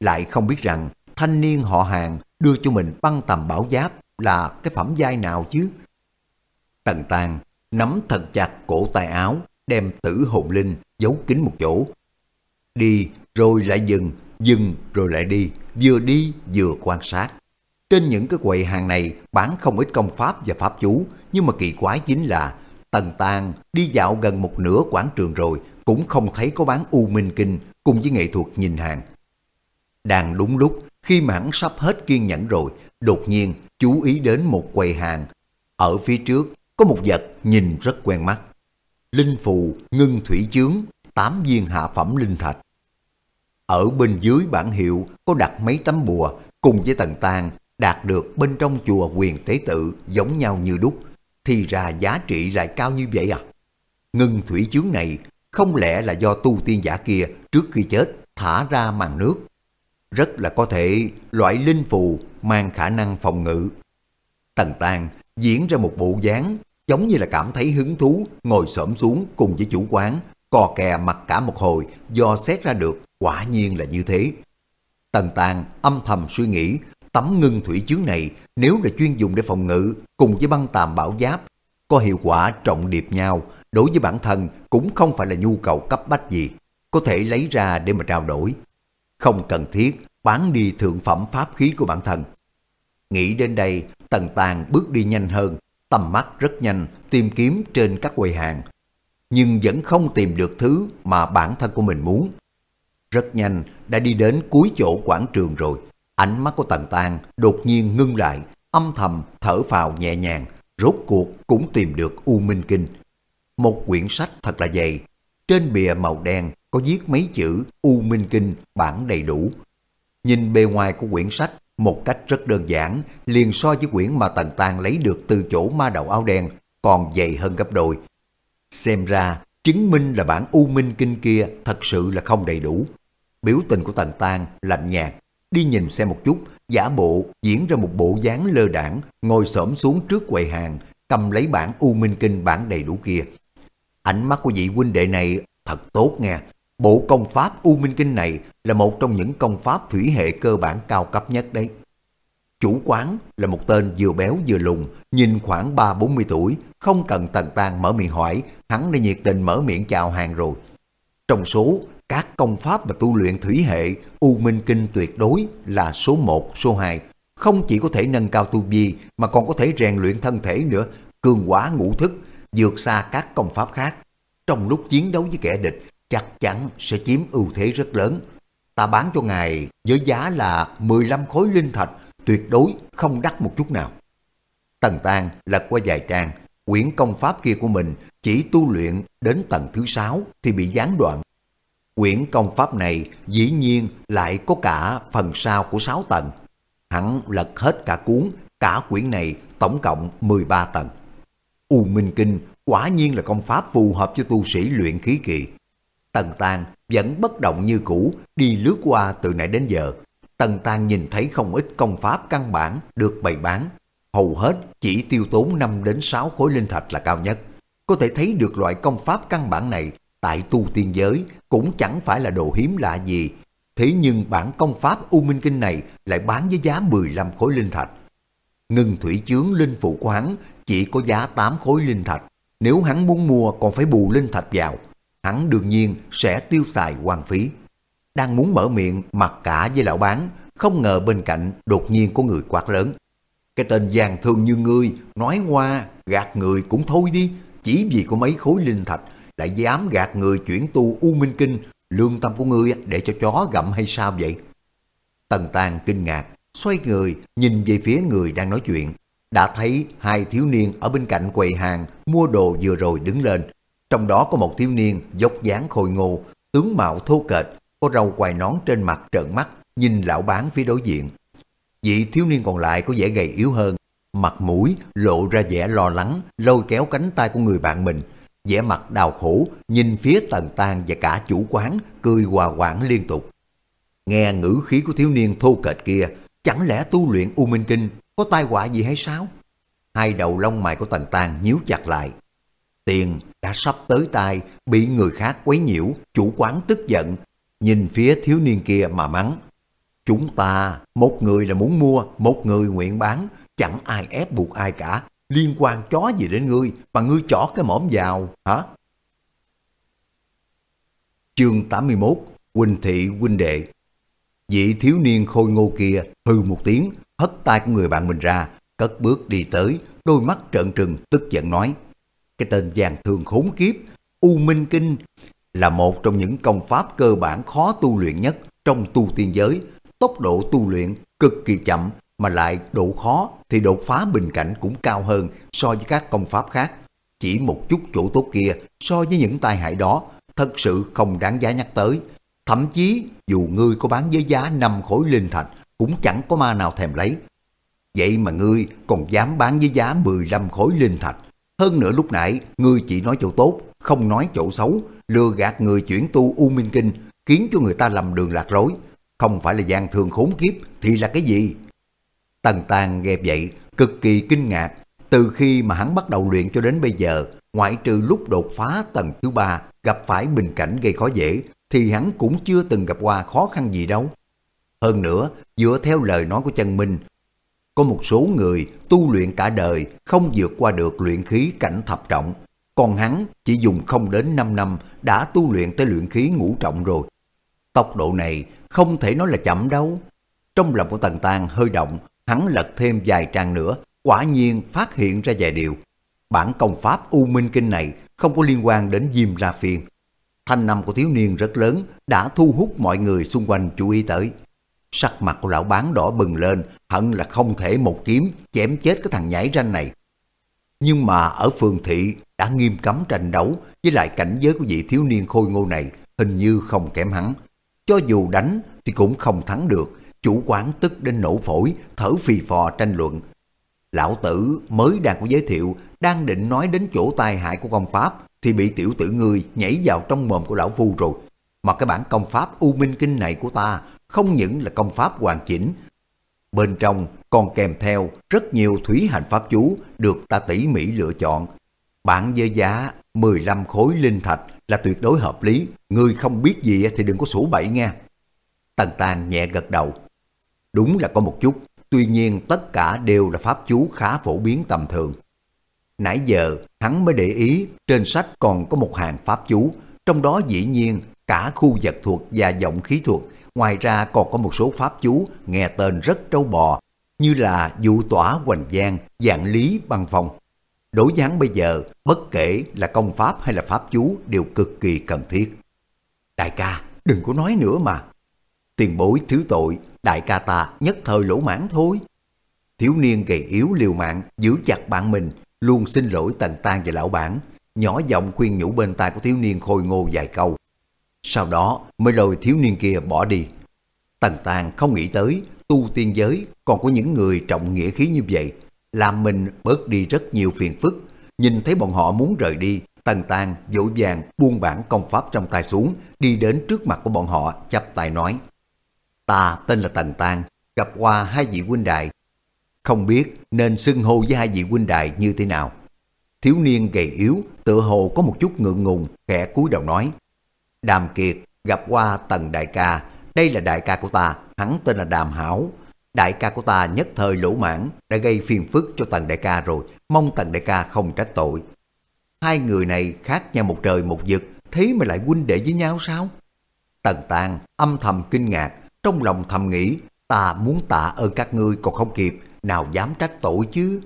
Lại không biết rằng thanh niên họ hàng đưa cho mình băng tầm bảo giáp là cái phẩm giai nào chứ? Tần Tàng nắm thật chặt cổ tay áo, đem tử hồn linh giấu kín một chỗ. Đi rồi lại dừng, dừng rồi lại đi, vừa đi vừa quan sát. Trên những cái quầy hàng này bán không ít công pháp và pháp chú, nhưng mà kỳ quái chính là Tần Tàng đi dạo gần một nửa quảng trường rồi cũng không thấy có bán U Minh Kinh cùng với nghệ thuật nhìn hàng. Đang đúng lúc khi mà hắn sắp hết kiên nhẫn rồi, đột nhiên chú ý đến một quầy hàng. Ở phía trước có một vật nhìn rất quen mắt. Linh phù ngưng thủy chướng, tám viên hạ phẩm linh thạch. Ở bên dưới bản hiệu có đặt mấy tấm bùa cùng với tầng tàng đạt được bên trong chùa quyền tế tự giống nhau như đúc. Thì ra giá trị lại cao như vậy à? Ngưng thủy chướng này không lẽ là do tu tiên giả kia trước khi chết thả ra màn nước rất là có thể loại linh phù mang khả năng phòng ngự. Tần Tàng diễn ra một bộ dáng giống như là cảm thấy hứng thú ngồi xổm xuống cùng với chủ quán, cò kè mặt cả một hồi do xét ra được quả nhiên là như thế. Tần Tàng âm thầm suy nghĩ tấm ngưng thủy chướng này nếu là chuyên dùng để phòng ngự cùng với băng tàm bảo giáp có hiệu quả trọng điệp nhau đối với bản thân cũng không phải là nhu cầu cấp bách gì có thể lấy ra để mà trao đổi không cần thiết bán đi thượng phẩm pháp khí của bản thân. Nghĩ đến đây tần tàng bước đi nhanh hơn tầm mắt rất nhanh tìm kiếm trên các quầy hàng. Nhưng vẫn không tìm được thứ mà bản thân của mình muốn. Rất nhanh đã đi đến cuối chỗ quảng trường rồi. Ánh mắt của Tần tàng đột nhiên ngưng lại, âm thầm thở phào nhẹ nhàng, rốt cuộc cũng tìm được U Minh Kinh. Một quyển sách thật là dày, trên bìa màu đen có viết mấy chữ U Minh Kinh bản đầy đủ. Nhìn bề ngoài của quyển sách một cách rất đơn giản, liền so với quyển mà Tần Tàng lấy được từ chỗ ma đầu áo đen còn dày hơn gấp đôi. Xem ra, chứng minh là bản U Minh Kinh kia thật sự là không đầy đủ. Biểu tình của Tần Tàng lạnh nhạt, đi nhìn xem một chút, giả bộ diễn ra một bộ dáng lơ đảng, ngồi xổm xuống trước quầy hàng, cầm lấy bản U Minh Kinh bản đầy đủ kia. Ánh mắt của vị huynh đệ này thật tốt nghe. Bộ công pháp U Minh Kinh này là một trong những công pháp thủy hệ cơ bản cao cấp nhất đấy. Chủ quán là một tên vừa béo vừa lùn, nhìn khoảng 3-40 tuổi, không cần tần tàn mở miệng hỏi, hắn đã nhiệt tình mở miệng chào hàng rồi. Trong số các công pháp và tu luyện thủy hệ U Minh Kinh tuyệt đối là số 1, số 2. Không chỉ có thể nâng cao tu vi mà còn có thể rèn luyện thân thể nữa, cường quá ngũ thức, vượt xa các công pháp khác. Trong lúc chiến đấu với kẻ địch, chắc chắn sẽ chiếm ưu thế rất lớn. Ta bán cho ngài với giá là 15 khối linh thạch, tuyệt đối không đắt một chút nào. Tần tan lật qua vài trang, quyển công pháp kia của mình chỉ tu luyện đến tầng thứ sáu thì bị gián đoạn. Quyển công pháp này dĩ nhiên lại có cả phần sau của 6 tầng. Hắn lật hết cả cuốn, cả quyển này tổng cộng 13 tầng. U Minh Kinh quả nhiên là công pháp phù hợp cho tu sĩ luyện khí kỳ. Tần Tàng vẫn bất động như cũ, đi lướt qua từ nãy đến giờ. Tần Tàng nhìn thấy không ít công pháp căn bản được bày bán. Hầu hết chỉ tiêu tốn 5 đến 6 khối linh thạch là cao nhất. Có thể thấy được loại công pháp căn bản này tại tu tiên giới cũng chẳng phải là đồ hiếm lạ gì. Thế nhưng bản công pháp U Minh Kinh này lại bán với giá 15 khối linh thạch. Ngân thủy chướng linh phụ của hắn chỉ có giá 8 khối linh thạch. Nếu hắn muốn mua còn phải bù linh thạch vào. Hắn đương nhiên sẽ tiêu xài hoang phí. Đang muốn mở miệng mặc cả với lão bán, không ngờ bên cạnh đột nhiên có người quát lớn. Cái tên giang thương như ngươi, nói qua, gạt người cũng thôi đi, chỉ vì có mấy khối linh thạch lại dám gạt người chuyển tu U Minh Kinh, lương tâm của ngươi để cho chó gặm hay sao vậy? Tần Tàng kinh ngạc, xoay người nhìn về phía người đang nói chuyện. Đã thấy hai thiếu niên ở bên cạnh quầy hàng mua đồ vừa rồi đứng lên. Trong đó có một thiếu niên dốc dáng khôi ngô, tướng mạo thô kệch, có râu quài nón trên mặt trợn mắt, nhìn lão bán phía đối diện. Vị thiếu niên còn lại có vẻ gầy yếu hơn, mặt mũi lộ ra vẻ lo lắng, lôi kéo cánh tay của người bạn mình, vẻ mặt đau khổ, nhìn phía Tần Tang và cả chủ quán, cười hòa quảng liên tục. Nghe ngữ khí của thiếu niên thô kệch kia, chẳng lẽ tu luyện U Minh Kinh có tai họa gì hay sao? Hai đầu lông mày của Tần Tang nhíu chặt lại. Tiền đã sắp tới tay, bị người khác quấy nhiễu, chủ quán tức giận, nhìn phía thiếu niên kia mà mắng. Chúng ta, một người là muốn mua, một người nguyện bán, chẳng ai ép buộc ai cả, liên quan chó gì đến ngươi mà ngươi chỏ cái mõm vào, hả? Chương 81 Huynh thị huynh đệ Vị thiếu niên khôi ngô kia hừ một tiếng, hất tay của người bạn mình ra, cất bước đi tới, đôi mắt trợn trừng tức giận nói. Cái tên giàn thường khốn kiếp, U Minh Kinh là một trong những công pháp cơ bản khó tu luyện nhất trong tu tiên giới. Tốc độ tu luyện cực kỳ chậm mà lại độ khó thì đột phá bình cảnh cũng cao hơn so với các công pháp khác. Chỉ một chút chỗ tốt kia so với những tai hại đó thật sự không đáng giá nhắc tới. Thậm chí dù ngươi có bán với giá 5 khối linh thạch cũng chẳng có ma nào thèm lấy. Vậy mà ngươi còn dám bán với giá 15 khối linh thạch. Hơn nữa lúc nãy ngươi chỉ nói chỗ tốt, không nói chỗ xấu, lừa gạt người chuyển tu U Minh Kinh, khiến cho người ta lầm đường lạc lối. Không phải là gian thường khốn kiếp thì là cái gì? Tần Tàng nghe vậy, cực kỳ kinh ngạc, Từ khi mà hắn bắt đầu luyện cho đến bây giờ, ngoại trừ lúc đột phá tầng thứ ba gặp phải bình cảnh gây khó dễ, thì hắn cũng chưa từng gặp qua khó khăn gì đâu. Hơn nữa, dựa theo lời nói của chân Minh, có một số người tu luyện cả đời không vượt qua được luyện khí cảnh thập trọng, còn hắn chỉ dùng không đến 5 năm đã tu luyện tới luyện khí ngũ trọng rồi. Tốc độ này không thể nói là chậm đâu. Trong lòng của Tần Tàng hơi động, hắn lật thêm vài trang nữa, quả nhiên phát hiện ra vài điều. Bản công pháp U Minh Kinh này không có liên quan đến Diêm Ra Phiên. Thanh năm của thiếu niên rất lớn đã thu hút mọi người xung quanh chú ý tới. Sắc mặt của lão bán đỏ bừng lên, hận là không thể một kiếm chém chết cái thằng nhảy ranh này. Nhưng mà ở phường thị đã nghiêm cấm tranh đấu với lại cảnh giới của vị thiếu niên khôi ngô này hình như không kém hắn. Cho dù đánh thì cũng không thắng được, chủ quán tức đến nổ phổi, thở phì phò tranh luận. Lão tử mới đang có giới thiệu, đang định nói đến chỗ tai hại của công pháp thì bị tiểu tử ngươi nhảy vào trong mồm của lão phu rồi. Mà cái bản công pháp U Minh Kinh này của ta không những là công pháp hoàn chỉnh, bên trong còn kèm theo rất nhiều thủy hành pháp chú được ta tỉ mỉ lựa chọn. Bản với giá 15 khối linh thạch là tuyệt đối hợp lý, người không biết gì thì đừng có sủ bậy nghe. Tần Tàng nhẹ gật đầu. Đúng là có một chút, tuy nhiên tất cả đều là pháp chú khá phổ biến tầm thường. Nãy giờ hắn mới để ý trên sách còn có một hàng pháp chú, trong đó dĩ nhiên cả khu vật thuật và giọng khí thuật, ngoài ra còn có một số pháp chú nghe tên rất trâu bò, như là dụ tỏa hoành giang, dạng lý băng phong. Đối dáng bây giờ, bất kể là công pháp hay là pháp chú đều cực kỳ cần thiết. Đại ca, đừng có nói nữa mà. Tiền bối thứ tội, đại ca ta nhất thời lỗ mãn thôi. Thiếu niên gầy yếu liều mạng, giữ chặt bạn mình, luôn xin lỗi Tần Tan và lão bản, nhỏ giọng khuyên nhủ bên tai của thiếu niên khôi ngô vài câu. Sau đó mới lôi thiếu niên kia bỏ đi. Tần Tàng không nghĩ tới tu tiên giới còn có những người trọng nghĩa khí như vậy, làm mình bớt đi rất nhiều phiền phức. Nhìn thấy bọn họ muốn rời đi, Tần Tàng dỗ dàng buông bản công pháp trong tay xuống, đi đến trước mặt của bọn họ chắp tay nói. Ta tên là Tần Tàng, gặp qua hai vị huynh đại. Không biết nên xưng hô với hai vị huynh đại như thế nào. Thiếu niên gầy yếu, tựa hồ có một chút ngượng ngùng, khẽ cúi đầu nói. Đàm Kiệt gặp qua Tần Đại ca, đây là đại ca của ta, hắn tên là Đàm Hảo. Đại ca của ta nhất thời lỗ mãn đã gây phiền phức cho Tần Đại ca rồi, mong Tần Đại ca không trách tội. Hai người này khác nhau một trời một vực, thế mà lại huynh đệ với nhau sao? Tần Tàng âm thầm kinh ngạc, trong lòng thầm nghĩ, ta muốn tạ ơn các ngươi còn không kịp, nào dám trách tội chứ.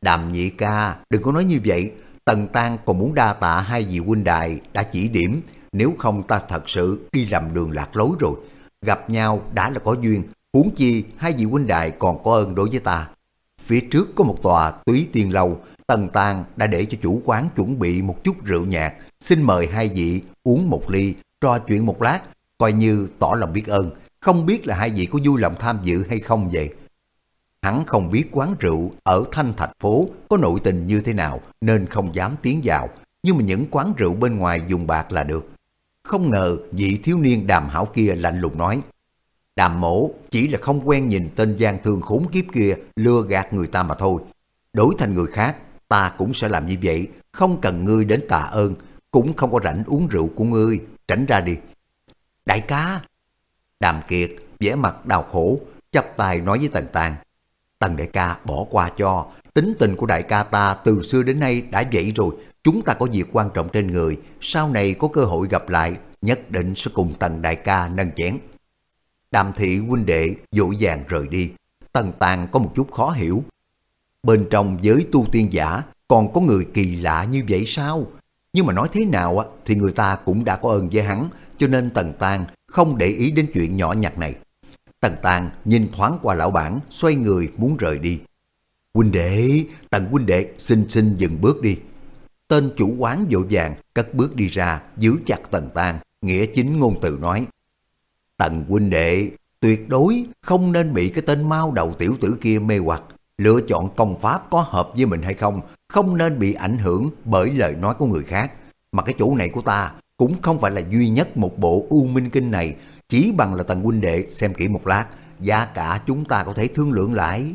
Đàm nhị ca, đừng có nói như vậy, Tần tàng còn muốn đa tạ hai vị huynh đại đã chỉ điểm, nếu không ta thật sự đi lầm đường lạc lối rồi. Gặp nhau đã là có duyên, huống chi hai vị huynh đại còn có ơn đối với ta. Phía trước có một tòa túy tiên lâu, Tần Tàng đã để cho chủ quán chuẩn bị một chút rượu nhạt, xin mời hai vị uống một ly, trò chuyện một lát, coi như tỏ lòng biết ơn, không biết là hai vị có vui lòng tham dự hay không vậy. Hắn không biết quán rượu ở Thanh Thạch Phố có nội tình như thế nào nên không dám tiến vào, nhưng mà những quán rượu bên ngoài dùng bạc là được. Không ngờ vị thiếu niên đàm hảo kia lạnh lùng nói, Đàm mổ chỉ là không quen nhìn tên gian thương khốn kiếp kia lừa gạt người ta mà thôi. Đổi thành người khác, ta cũng sẽ làm như vậy, không cần ngươi đến tạ ơn, cũng không có rảnh uống rượu của ngươi, tránh ra đi. Đại ca! Đàm Kiệt vẻ mặt đau khổ, chắp tay nói với Tần Tàng. Tần đại ca bỏ qua cho, tính tình của đại ca ta từ xưa đến nay đã vậy rồi, chúng ta có việc quan trọng trên người, sau này có cơ hội gặp lại, nhất định sẽ cùng Tần đại ca nâng chén. Đàm thị huynh đệ dội vàng rời đi, Tần Tàng có một chút khó hiểu. Bên trong giới tu tiên giả còn có người kỳ lạ như vậy sao? Nhưng mà nói thế nào thì người ta cũng đã có ơn với hắn, cho nên Tần Tàng không để ý đến chuyện nhỏ nhặt này. Tần Tàng nhìn thoáng qua lão bản, xoay người muốn rời đi. Huynh đệ, Tần huynh đệ, xin xin dừng bước đi. Tên chủ quán vội vàng cất bước đi ra, giữ chặt Tần Tàng, nghĩa chính ngôn từ nói. Tần huynh đệ, tuyệt đối không nên bị cái tên mau đầu tiểu tử kia mê hoặc. Lựa chọn công pháp có hợp với mình hay không, không nên bị ảnh hưởng bởi lời nói của người khác. Mà cái chỗ này của ta cũng không phải là duy nhất một bộ U Minh Kinh này, chỉ bằng là tần huynh đệ xem kỹ một lát, giá cả chúng ta có thể thương lượng lại.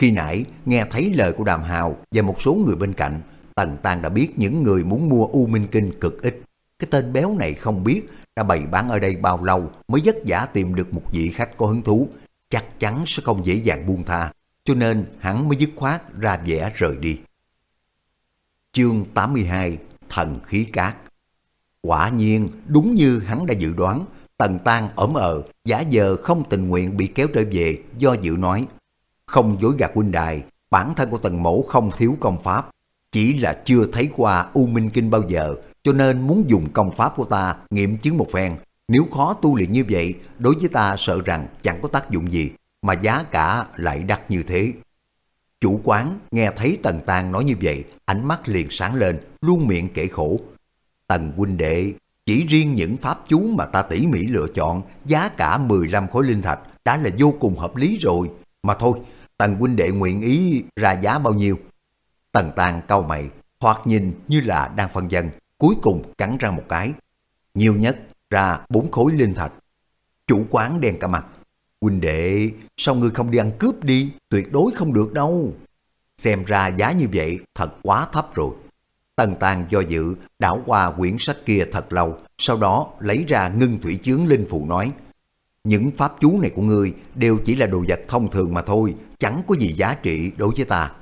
Khi nãy nghe thấy lời của Đàm Hào và một số người bên cạnh, Tần Tàng đã biết những người muốn mua U Minh Kinh cực ít. Cái tên béo này không biết đã bày bán ở đây bao lâu mới vất vả tìm được một vị khách có hứng thú, chắc chắn sẽ không dễ dàng buông tha, cho nên hắn mới dứt khoát ra vẻ rời đi. Chương 82 Thần khí cát Quả nhiên, đúng như hắn đã dự đoán, Tần Tàng ẩm ờ, giả giờ không tình nguyện bị kéo trở về do dự nói. Không dối gạt huynh đài, bản thân của Tần Mẫu không thiếu công pháp, chỉ là chưa thấy qua U Minh Kinh bao giờ, cho nên muốn dùng công pháp của ta nghiệm chứng một phen. Nếu khó tu luyện như vậy, đối với ta sợ rằng chẳng có tác dụng gì, mà giá cả lại đắt như thế. Chủ quán nghe thấy Tần Tàng nói như vậy, ánh mắt liền sáng lên, luôn miệng kể khổ. Tần huynh đệ, chỉ riêng những pháp chú mà ta tỉ mỉ lựa chọn, giá cả 15 khối linh thạch đã là vô cùng hợp lý rồi. Mà thôi, Tần huynh đệ nguyện ý ra giá bao nhiêu? Tần Tàng cau mày, hoặc nhìn như là đang phân dân, cuối cùng cắn ra một cái. Nhiều nhất ra bốn khối linh thạch. Chủ quán đen cả mặt. Huynh đệ, sao ngươi không đi ăn cướp đi? Tuyệt đối không được đâu. Xem ra giá như vậy thật quá thấp rồi. Tần Tàng do dự, đảo qua quyển sách kia thật lâu, sau đó lấy ra ngưng thủy chướng linh phụ nói. Những pháp chú này của ngươi đều chỉ là đồ vật thông thường mà thôi, chẳng có gì giá trị đối với ta.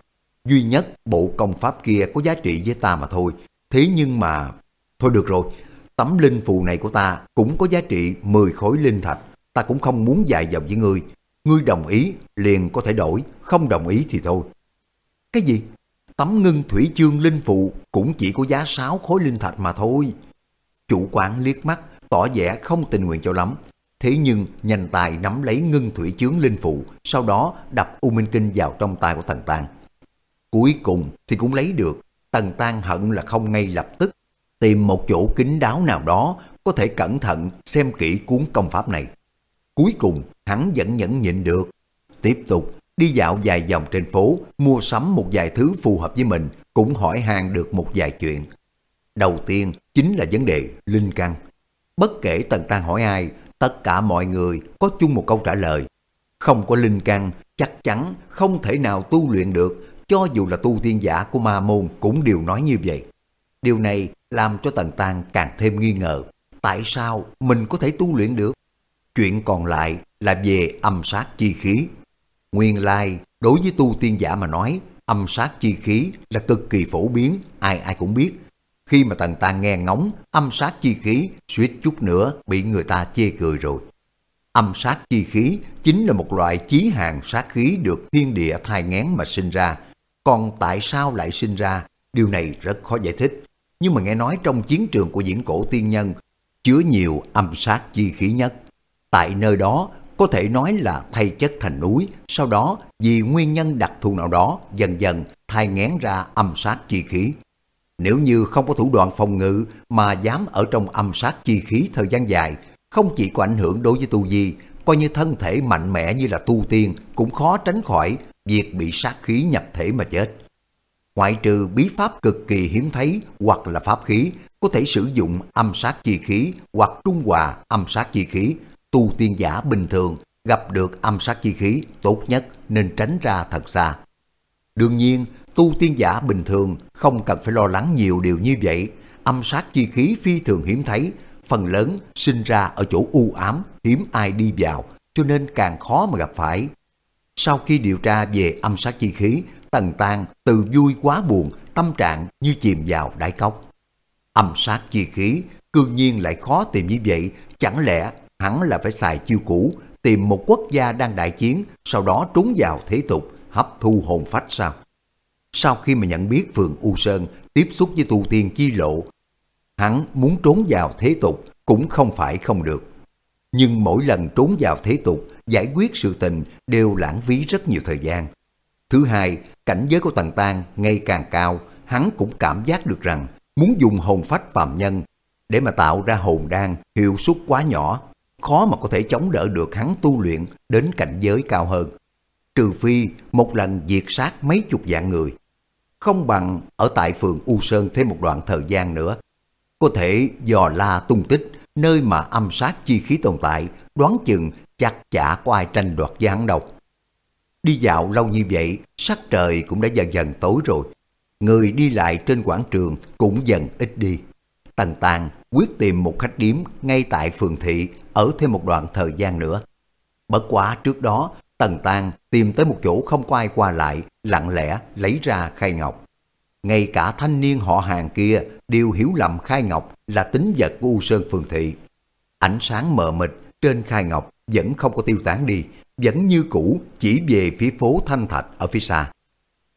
Duy nhất bộ công pháp kia có giá trị với ta mà thôi. Thế nhưng mà... Thôi được rồi, tấm linh phù này của ta cũng có giá trị 10 khối linh thạch. Ta cũng không muốn dài dòng với ngươi. Ngươi đồng ý liền có thể đổi, không đồng ý thì thôi. Cái gì? Tấm ngưng thủy chương linh phụ cũng chỉ có giá 6 khối linh thạch mà thôi. Chủ quán liếc mắt, tỏ vẻ không tình nguyện cho lắm. Thế nhưng nhanh tài nắm lấy ngưng thủy chướng linh phụ, sau đó đập U Minh Kinh vào trong tay của Thần Tàng. Cuối cùng thì cũng lấy được, Tần Tan hận là không ngay lập tức, tìm một chỗ kín đáo nào đó có thể cẩn thận xem kỹ cuốn công pháp này. Cuối cùng hắn vẫn nhẫn nhịn được, tiếp tục đi dạo vài vòng trên phố, mua sắm một vài thứ phù hợp với mình, cũng hỏi hàng được một vài chuyện. Đầu tiên chính là vấn đề linh căn. Bất kể Tần Tan hỏi ai, tất cả mọi người có chung một câu trả lời. Không có linh căn, chắc chắn không thể nào tu luyện được, cho dù là tu tiên giả của ma môn cũng đều nói như vậy. Điều này làm cho Tần Tăng càng thêm nghi ngờ, tại sao mình có thể tu luyện được? Chuyện còn lại là về âm sát chi khí. Nguyên lai, đối với tu tiên giả mà nói, âm sát chi khí là cực kỳ phổ biến, ai ai cũng biết. Khi mà Tần Tăng nghe ngóng âm sát chi khí, suýt chút nữa bị người ta chê cười rồi. Âm sát chi khí chính là một loại chí hàng sát khí được thiên địa thai ngén mà sinh ra, còn tại sao lại sinh ra, điều này rất khó giải thích. Nhưng mà nghe nói trong chiến trường của diễn cổ tiên nhân, chứa nhiều âm sát chi khí nhất. Tại nơi đó, có thể nói là thay chất thành núi, sau đó vì nguyên nhân đặc thù nào đó, dần dần thai ngén ra âm sát chi khí. Nếu như không có thủ đoạn phòng ngự mà dám ở trong âm sát chi khí thời gian dài, không chỉ có ảnh hưởng đối với tu vi, coi như thân thể mạnh mẽ như là tu tiên cũng khó tránh khỏi việc bị sát khí nhập thể mà chết. Ngoại trừ bí pháp cực kỳ hiếm thấy hoặc là pháp khí, có thể sử dụng âm sát chi khí hoặc trung hòa âm sát chi khí, tu tiên giả bình thường gặp được âm sát chi khí tốt nhất nên tránh ra thật xa. Đương nhiên, tu tiên giả bình thường không cần phải lo lắng nhiều điều như vậy, âm sát chi khí phi thường hiếm thấy, phần lớn sinh ra ở chỗ u ám, hiếm ai đi vào, cho nên càng khó mà gặp phải. Sau khi điều tra về âm sát chi khí, Tần Tang từ vui quá buồn, tâm trạng như chìm vào đáy cốc. Âm sát chi khí, cương nhiên lại khó tìm như vậy, chẳng lẽ hắn là phải xài chiêu cũ, tìm một quốc gia đang đại chiến, sau đó trốn vào thế tục, hấp thu hồn phách sao? Sau khi mà nhận biết phường U Sơn tiếp xúc với tu tiên chi lộ, hắn muốn trốn vào thế tục cũng không phải không được. Nhưng mỗi lần trốn vào thế tục, giải quyết sự tình đều lãng phí rất nhiều thời gian. Thứ hai, cảnh giới của Tần Tang ngày càng cao, hắn cũng cảm giác được rằng muốn dùng hồn phách phàm nhân để mà tạo ra hồn đan hiệu suất quá nhỏ, khó mà có thể chống đỡ được hắn tu luyện đến cảnh giới cao hơn. Trừ phi một lần diệt sát mấy chục vạn người. Không bằng ở tại phường U Sơn thêm một đoạn thời gian nữa. Có thể dò la tung tích nơi mà âm sát chi khí tồn tại, đoán chừng chắc chả có ai tranh đoạt với hắn đâu. Đi dạo lâu như vậy, sắc trời cũng đã dần dần tối rồi. Người đi lại trên quảng trường cũng dần ít đi. Tần Tàng quyết tìm một khách điếm ngay tại phường thị ở thêm một đoạn thời gian nữa. Bất quá trước đó, Tần Tàng tìm tới một chỗ không có ai qua lại, lặng lẽ lấy ra khai ngọc. Ngay cả thanh niên họ hàng kia đều hiểu lầm khai ngọc là tính vật của U Sơn phường thị. Ánh sáng mờ mịt trên khai ngọc vẫn không có tiêu tán đi, vẫn như cũ chỉ về phía phố Thanh Thạch ở phía xa.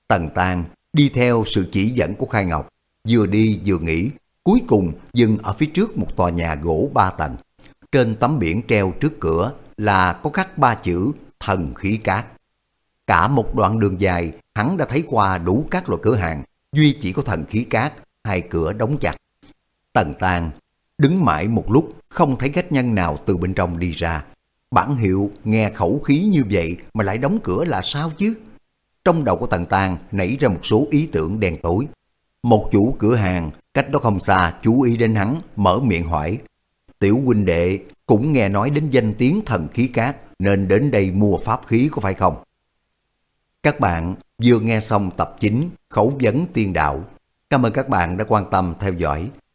Tần Tàng đi theo sự chỉ dẫn của khai ngọc, vừa đi vừa nghĩ, cuối cùng dừng ở phía trước một tòa nhà gỗ ba tầng. Trên tấm biển treo trước cửa là có khắc ba chữ thần khí cát. Cả một đoạn đường dài, hắn đã thấy qua đủ các loại cửa hàng, duy chỉ có thần khí cát, hai cửa đóng chặt. Tần Tàng đứng mãi một lúc, không thấy khách nhân nào từ bên trong đi ra. Bản hiệu nghe khẩu khí như vậy mà lại đóng cửa là sao chứ? Trong đầu của Tần Tàng nảy ra một số ý tưởng đen tối. Một chủ cửa hàng, cách đó không xa, chú ý đến hắn, mở miệng hỏi. Tiểu huynh đệ, cũng nghe nói đến danh tiếng thần khí cát, nên đến đây mua pháp khí có phải không? Các bạn vừa nghe xong tập 9 Khẩu vấn tiên đạo. Cảm ơn các bạn đã quan tâm theo dõi.